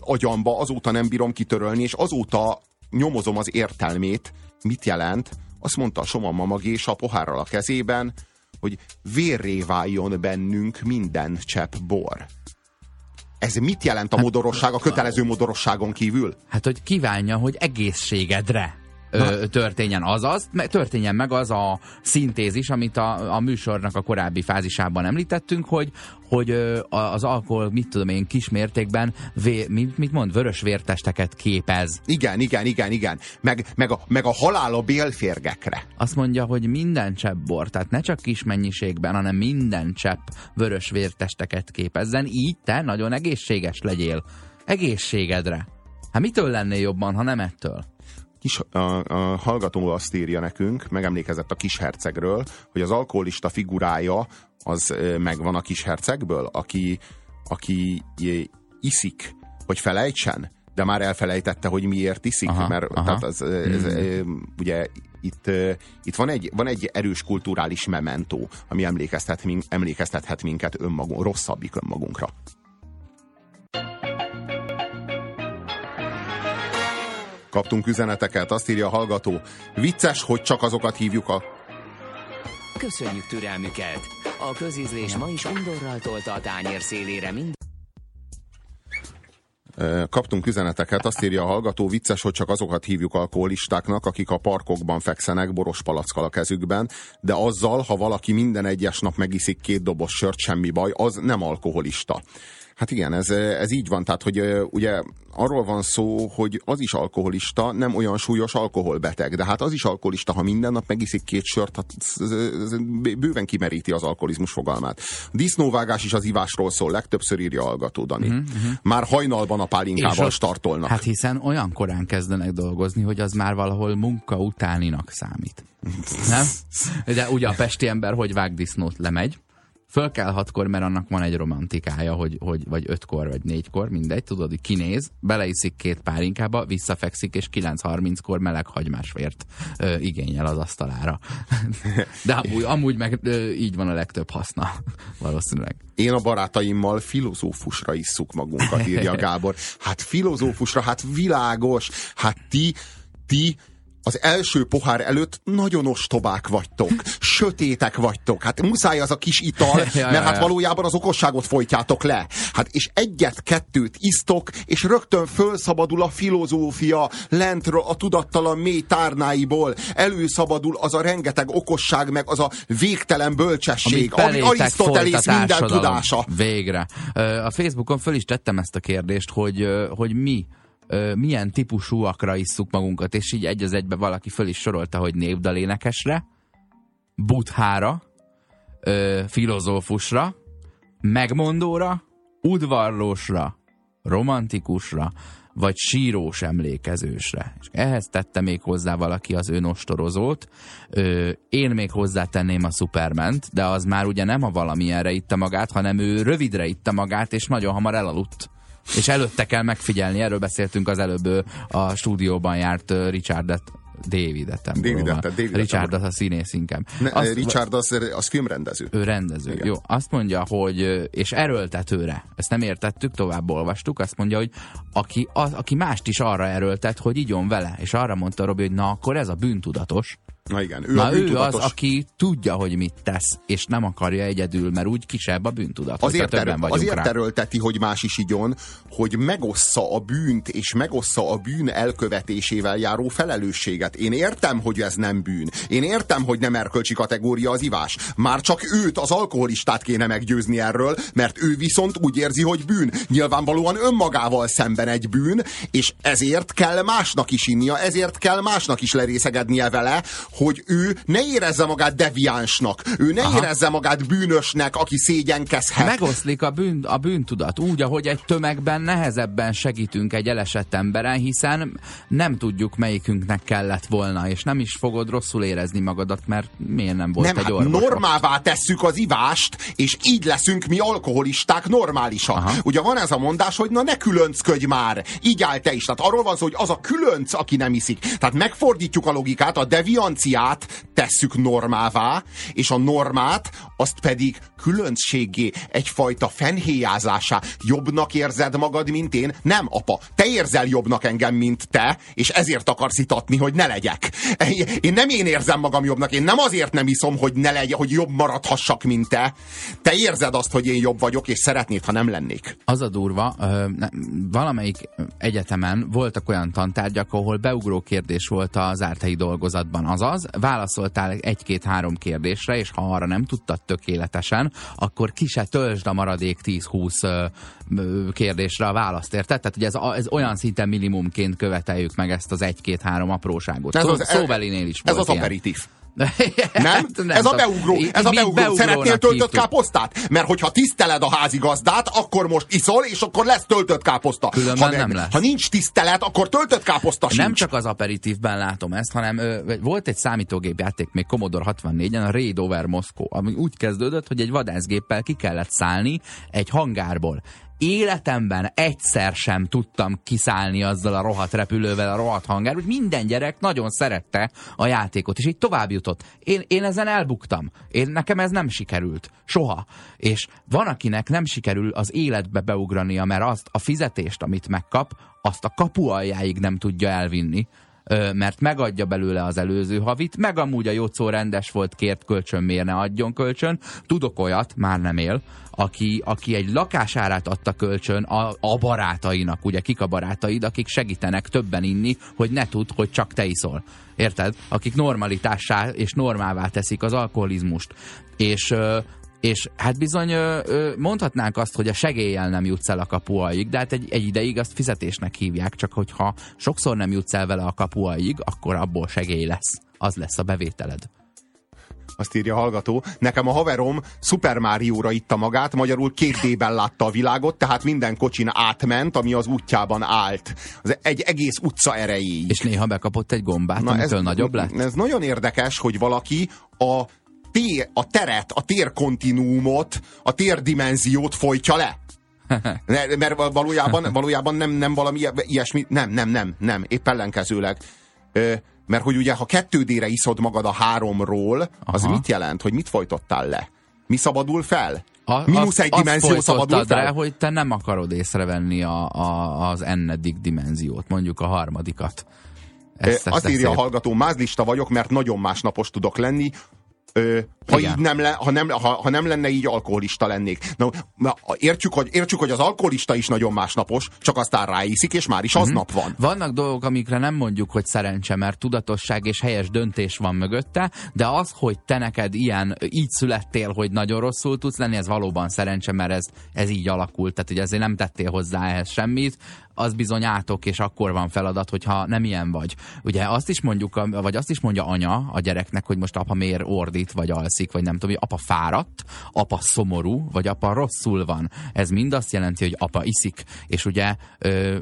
agyamba, azóta nem bírom kitörölni, és azóta nyomozom az értelmét, mit jelent. Azt mondta Soma mamagés a pohárral a kezében, hogy vérré váljon bennünk minden csepp bor. Ez mit jelent a modorosság, a kötelező modorosságon kívül? Hát, hogy kívánja, hogy egészségedre ö, történjen azaz, me- történjen meg az a szintézis, amit a, a műsornak a korábbi fázisában említettünk, hogy, hogy az alkohol, mit tudom én, kismértékben, vé, mit, mit mond, vörös vértesteket képez. Igen, igen, igen, igen. Meg, meg, a, meg a halál a bélférgekre. Azt mondja, hogy minden csepp bor, tehát ne csak kis mennyiségben, hanem minden csepp vörös vértesteket képezzen, így te nagyon egészséges legyél. Egészségedre. Hát mitől lennél jobban, ha nem ettől? Kis, a, a hallgató azt írja nekünk, megemlékezett a kishercegről, hogy az alkoholista figurája az megvan a kishercegből, aki, aki iszik, hogy felejtsen, de már elfelejtette, hogy miért iszik, Aha, mert aha. tehát az, ö, ez, ö, ugye itt, itt van, egy, van egy erős kulturális mementó, ami emlékeztet, emlékeztethet minket önmagunk, rosszabbik önmagunkra. Kaptunk üzeneteket, azt írja a hallgató. Vicces, hogy csak azokat hívjuk a... Köszönjük türelmüket! A közízlés ma is undorral tolta a tányér szélére mind Kaptunk üzeneteket, azt írja a hallgató. Vicces, hogy csak azokat hívjuk alkoholistáknak, akik a parkokban fekszenek boros palackkal a kezükben, de azzal, ha valaki minden egyes nap megiszik két doboz sört, semmi baj, az nem alkoholista. Hát igen, ez, ez így van. Tehát, hogy ugye arról van szó, hogy az is alkoholista, nem olyan súlyos alkoholbeteg. De hát az is alkoholista, ha minden nap megiszik két sört, hát bőven kimeríti az alkoholizmus fogalmát. A disznóvágás is az ivásról szól, legtöbbször írja hallgató, Dani. Uh-huh, Már hajnalban a pálinkával ott- startolnak. Hát hiszen olyan korán kezdenek dolgozni, hogy az már valahol munka utáninak számít. Nem? De ugye a pesti ember hogy vág disznót lemegy, föl kell hatkor, mert annak van egy romantikája, hogy, hogy vagy ötkor, vagy négykor, mindegy, tudod, hogy kinéz, beleiszik két pálinkába, visszafekszik, és 9.30-kor meleg hagymás vért ö, igényel az asztalára. De amúgy, amúgy meg ö, így van a legtöbb haszna, valószínűleg. Én a barátaimmal filozófusra isszuk magunkat, írja Gábor. Hát filozófusra, hát világos, hát ti, ti az első pohár előtt nagyon ostobák vagytok, sötétek vagytok. Hát muszáj az a kis ital, mert hát valójában az okosságot folytjátok le. Hát és egyet-kettőt isztok, és rögtön fölszabadul a filozófia lentről a tudattalan mély tárnáiból. Előszabadul az a rengeteg okosság, meg az a végtelen bölcsesség, ami Arisztotelész minden tudása. Végre. A Facebookon föl is tettem ezt a kérdést, hogy, hogy mi milyen típusúakra isszuk magunkat, és így egy az egybe valaki föl is sorolta, hogy népdalénekesre, buthára, ö, filozófusra, megmondóra, udvarlósra, romantikusra, vagy sírós emlékezősre. És ehhez tette még hozzá valaki az ő nostorozót. Ö, én még hozzátenném a Superment, de az már ugye nem a valamilyenre itta magát, hanem ő rövidre itta magát, és nagyon hamar elaludt. És előtte kell megfigyelni, erről beszéltünk az előbb a stúdióban járt ö, Richard David David Attenborough. David Richard az a színész inkább. Ne, Azt- Richard az, az filmrendező. ő rendező. Igen. Jó, azt mondja, hogy, és erőltetőre, ezt nem értettük, tovább olvastuk, azt mondja, hogy aki, az, aki mást is arra erőltet, hogy igyon vele, és arra mondta Robi, hogy na akkor ez a bűntudatos. Na igen, ő Na a ő az, bűntudatos. aki tudja, hogy mit tesz, és nem akarja egyedül, mert úgy kisebb a bűntudat. Azért, vagyunk azért rá. erőlteti, hogy más is igyon, hogy megossza a bűnt, és megossza a bűn elkövetésével járó felelősséget. Én értem, hogy ez nem bűn. Én értem, hogy nem erkölcsi kategória az ivás. Már csak őt, az alkoholistát kéne meggyőzni erről, mert ő viszont úgy érzi, hogy bűn. Nyilvánvalóan önmagával szemben egy bűn, és ezért kell másnak is innia, ezért kell másnak is lerészegednie vele, hogy ő ne érezze magát deviánsnak, ő ne Aha. érezze magát bűnösnek, aki szégyenkezhet. Megoszlik a, bűn, a bűntudat úgy, ahogy egy tömegben nehezebben segítünk egy elesett emberen, hiszen nem tudjuk, melyikünknek kellett volna, és nem is fogod rosszul érezni magadat, mert miért nem volt nem, egy hát orvos ott? normává tesszük az ivást, és így leszünk mi alkoholisták normálisak. Aha. Ugye van ez a mondás, hogy na ne különcködj már, így áll te is. Tehát arról van szó, hogy az a különc, aki nem iszik. Tehát megfordítjuk a logikát, a devianciát tesszük normává, és a normát azt pedig különbséggé, egyfajta fenhéjázásá. Jobbnak érzed magad, mint én? Nem, apa. Te érzel jobbnak engem, mint te, és ezért akarsz itatni, hogy ne legyek. Én nem én érzem magam jobbnak, én nem azért nem iszom, hogy ne legyen, hogy jobb maradhassak, mint te. Te érzed azt, hogy én jobb vagyok, és szeretnéd, ha nem lennék. Az a durva, valamelyik egyetemen voltak olyan tantárgyak, ahol beugró kérdés volt az ártai dolgozatban. Azaz, válaszoltál egy-két-három kérdésre, és ha arra nem tudtad tökéletesen, akkor ki se töltsd a maradék 10-20 ö, ö, kérdésre a választ, érted? Tehát, hogy ez, ez olyan szinten minimumként követeljük meg ezt az egy-két-három apróságot. Ez Szó, az- Szóbelinél is Ez az ilyen. aperitív. Hát Nem? ez a beugró. Ez a beugró. Szeretnél töltött káposztát? Mert hogyha tiszteled a házigazdát, akkor most iszol, és akkor lesz töltött káposzta. Különben ha, nem lesz. ha nincs tisztelet, akkor töltött káposzta sincs. Nem csak az aperitívben látom ezt, hanem ö, volt egy számítógép játék még Commodore 64-en, a Raid Over Moscow, ami úgy kezdődött, hogy egy vadászgéppel ki kellett szállni egy hangárból. Életemben egyszer sem tudtam kiszállni azzal a rohadt repülővel a rohadt hangár, hogy minden gyerek nagyon szerette a játékot, és így tovább jutott. Én, én ezen elbuktam. Én, nekem ez nem sikerült. Soha. És van, akinek nem sikerül az életbe beugrania, mert azt a fizetést, amit megkap, azt a kapu aljáig nem tudja elvinni, mert megadja belőle az előző havit, meg amúgy a Jocó rendes volt, kért kölcsön, miért ne adjon kölcsön. Tudok olyat, már nem él, aki, aki egy lakásárát adta kölcsön a, a barátainak, ugye kik a barátaid, akik segítenek többen inni, hogy ne tud, hogy csak te iszol. Érted? Akik normalitássá és normává teszik az alkoholizmust. És és hát bizony ö, ö, mondhatnánk azt, hogy a segéllyel nem jutsz el a kapuaig, de hát egy, egy ideig azt fizetésnek hívják, csak hogyha sokszor nem jutsz el vele a kapuaig, akkor abból segély lesz. Az lesz a bevételed. Azt írja a hallgató. Nekem a haverom Super Mario-ra itta magát, magyarul két D-ben látta a világot, tehát minden kocsin átment, ami az útjában állt. Az egy egész utca erejéig. És néha bekapott egy gombát, Na amitől nagyobb lett. Ez nagyon érdekes, hogy valaki a tér, a teret, a térkontinuumot, a térdimenziót folytja le. Mert valójában, valójában nem, nem valami ilyesmi, nem, nem, nem, nem, épp ellenkezőleg. Ö, Mert hogy ugye, ha kettődére iszod magad a háromról, az Aha. mit jelent, hogy mit folytottál le? Mi szabadul fel? A, Mínusz azt- egy dimenzió szabadul fel? rá, hogy te nem akarod észrevenni a, a, az ennedik dimenziót, mondjuk a harmadikat. Ö, Ezt, Azt írja a hallgató, mázlista vagyok, mert nagyon másnapos tudok lenni. äh, ha, Igen. így nem le, ha, nem, ha, ha nem lenne így, alkoholista lennék. Na, na, értjük, hogy, értjük, hogy az alkoholista is nagyon másnapos, csak aztán ráiszik, és már is Mhm. aznap van. Vannak dolgok, amikre nem mondjuk, hogy szerencse, mert tudatosság és helyes döntés van mögötte, de az, hogy te neked ilyen, így születtél, hogy nagyon rosszul tudsz lenni, ez valóban szerencse, mert ez, ez így alakult, tehát hogy ezért nem tettél hozzá ehhez semmit, az bizony átok, és akkor van feladat, hogyha nem ilyen vagy. Ugye azt is mondjuk, vagy azt is mondja anya a gyereknek, hogy most apa miért ordít, vagy alszik, alszik, vagy nem tudom, hogy apa fáradt, apa szomorú, vagy apa rosszul van. Ez mind azt jelenti, hogy apa iszik. És ugye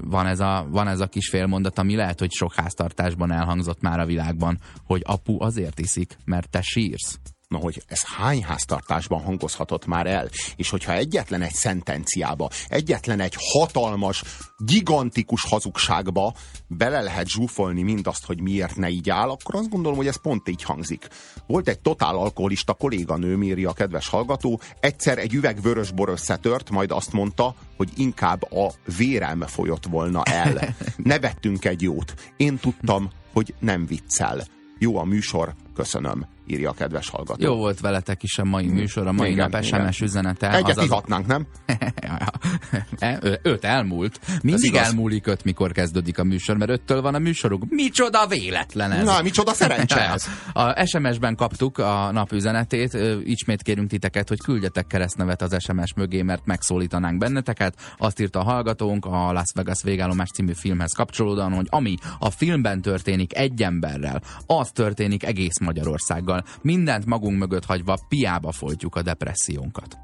van, ez a, van ez a kis félmondat, ami lehet, hogy sok háztartásban elhangzott már a világban, hogy apu azért iszik, mert te sírsz. Na, hogy ez hány háztartásban hangozhatott már el, és hogyha egyetlen egy szentenciába, egyetlen egy hatalmas, gigantikus hazugságba bele lehet zsúfolni mindazt, hogy miért ne így áll, akkor azt gondolom, hogy ez pont így hangzik. Volt egy totál alkoholista kolléganő, írja a kedves hallgató, egyszer egy üveg vörösbor összetört, majd azt mondta, hogy inkább a vérem folyott volna el. Nevettünk egy jót. Én tudtam, hogy nem viccel. Jó a műsor, köszönöm írja a kedves hallgató. Jó volt veletek is a mai műsor, a mai Igen, nap igen. SMS üzenete. Egyet azaz- ihatnánk, nem? Öt elmúlt. Mindig elmúlik öt, mikor kezdődik a műsor, mert öttől van a műsorunk. Micsoda véletlen ez! Na, micsoda szerencse ez. A SMS-ben kaptuk a nap üzenetét, ismét kérünk titeket, hogy küldjetek keresztnevet az SMS mögé, mert megszólítanánk benneteket. Azt írta a hallgatónk a Las Vegas végállomás című filmhez kapcsolódóan, hogy ami a filmben történik egy emberrel, az történik egész Magyarországgal. Mindent magunk mögött hagyva piába folytjuk a depressziónkat.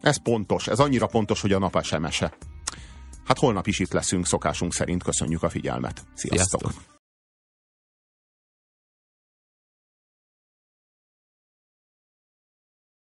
Ez pontos, ez annyira pontos, hogy a nap SMS-e. Hát holnap is itt leszünk, szokásunk szerint. Köszönjük a figyelmet. Sziasztok! Sziasztok!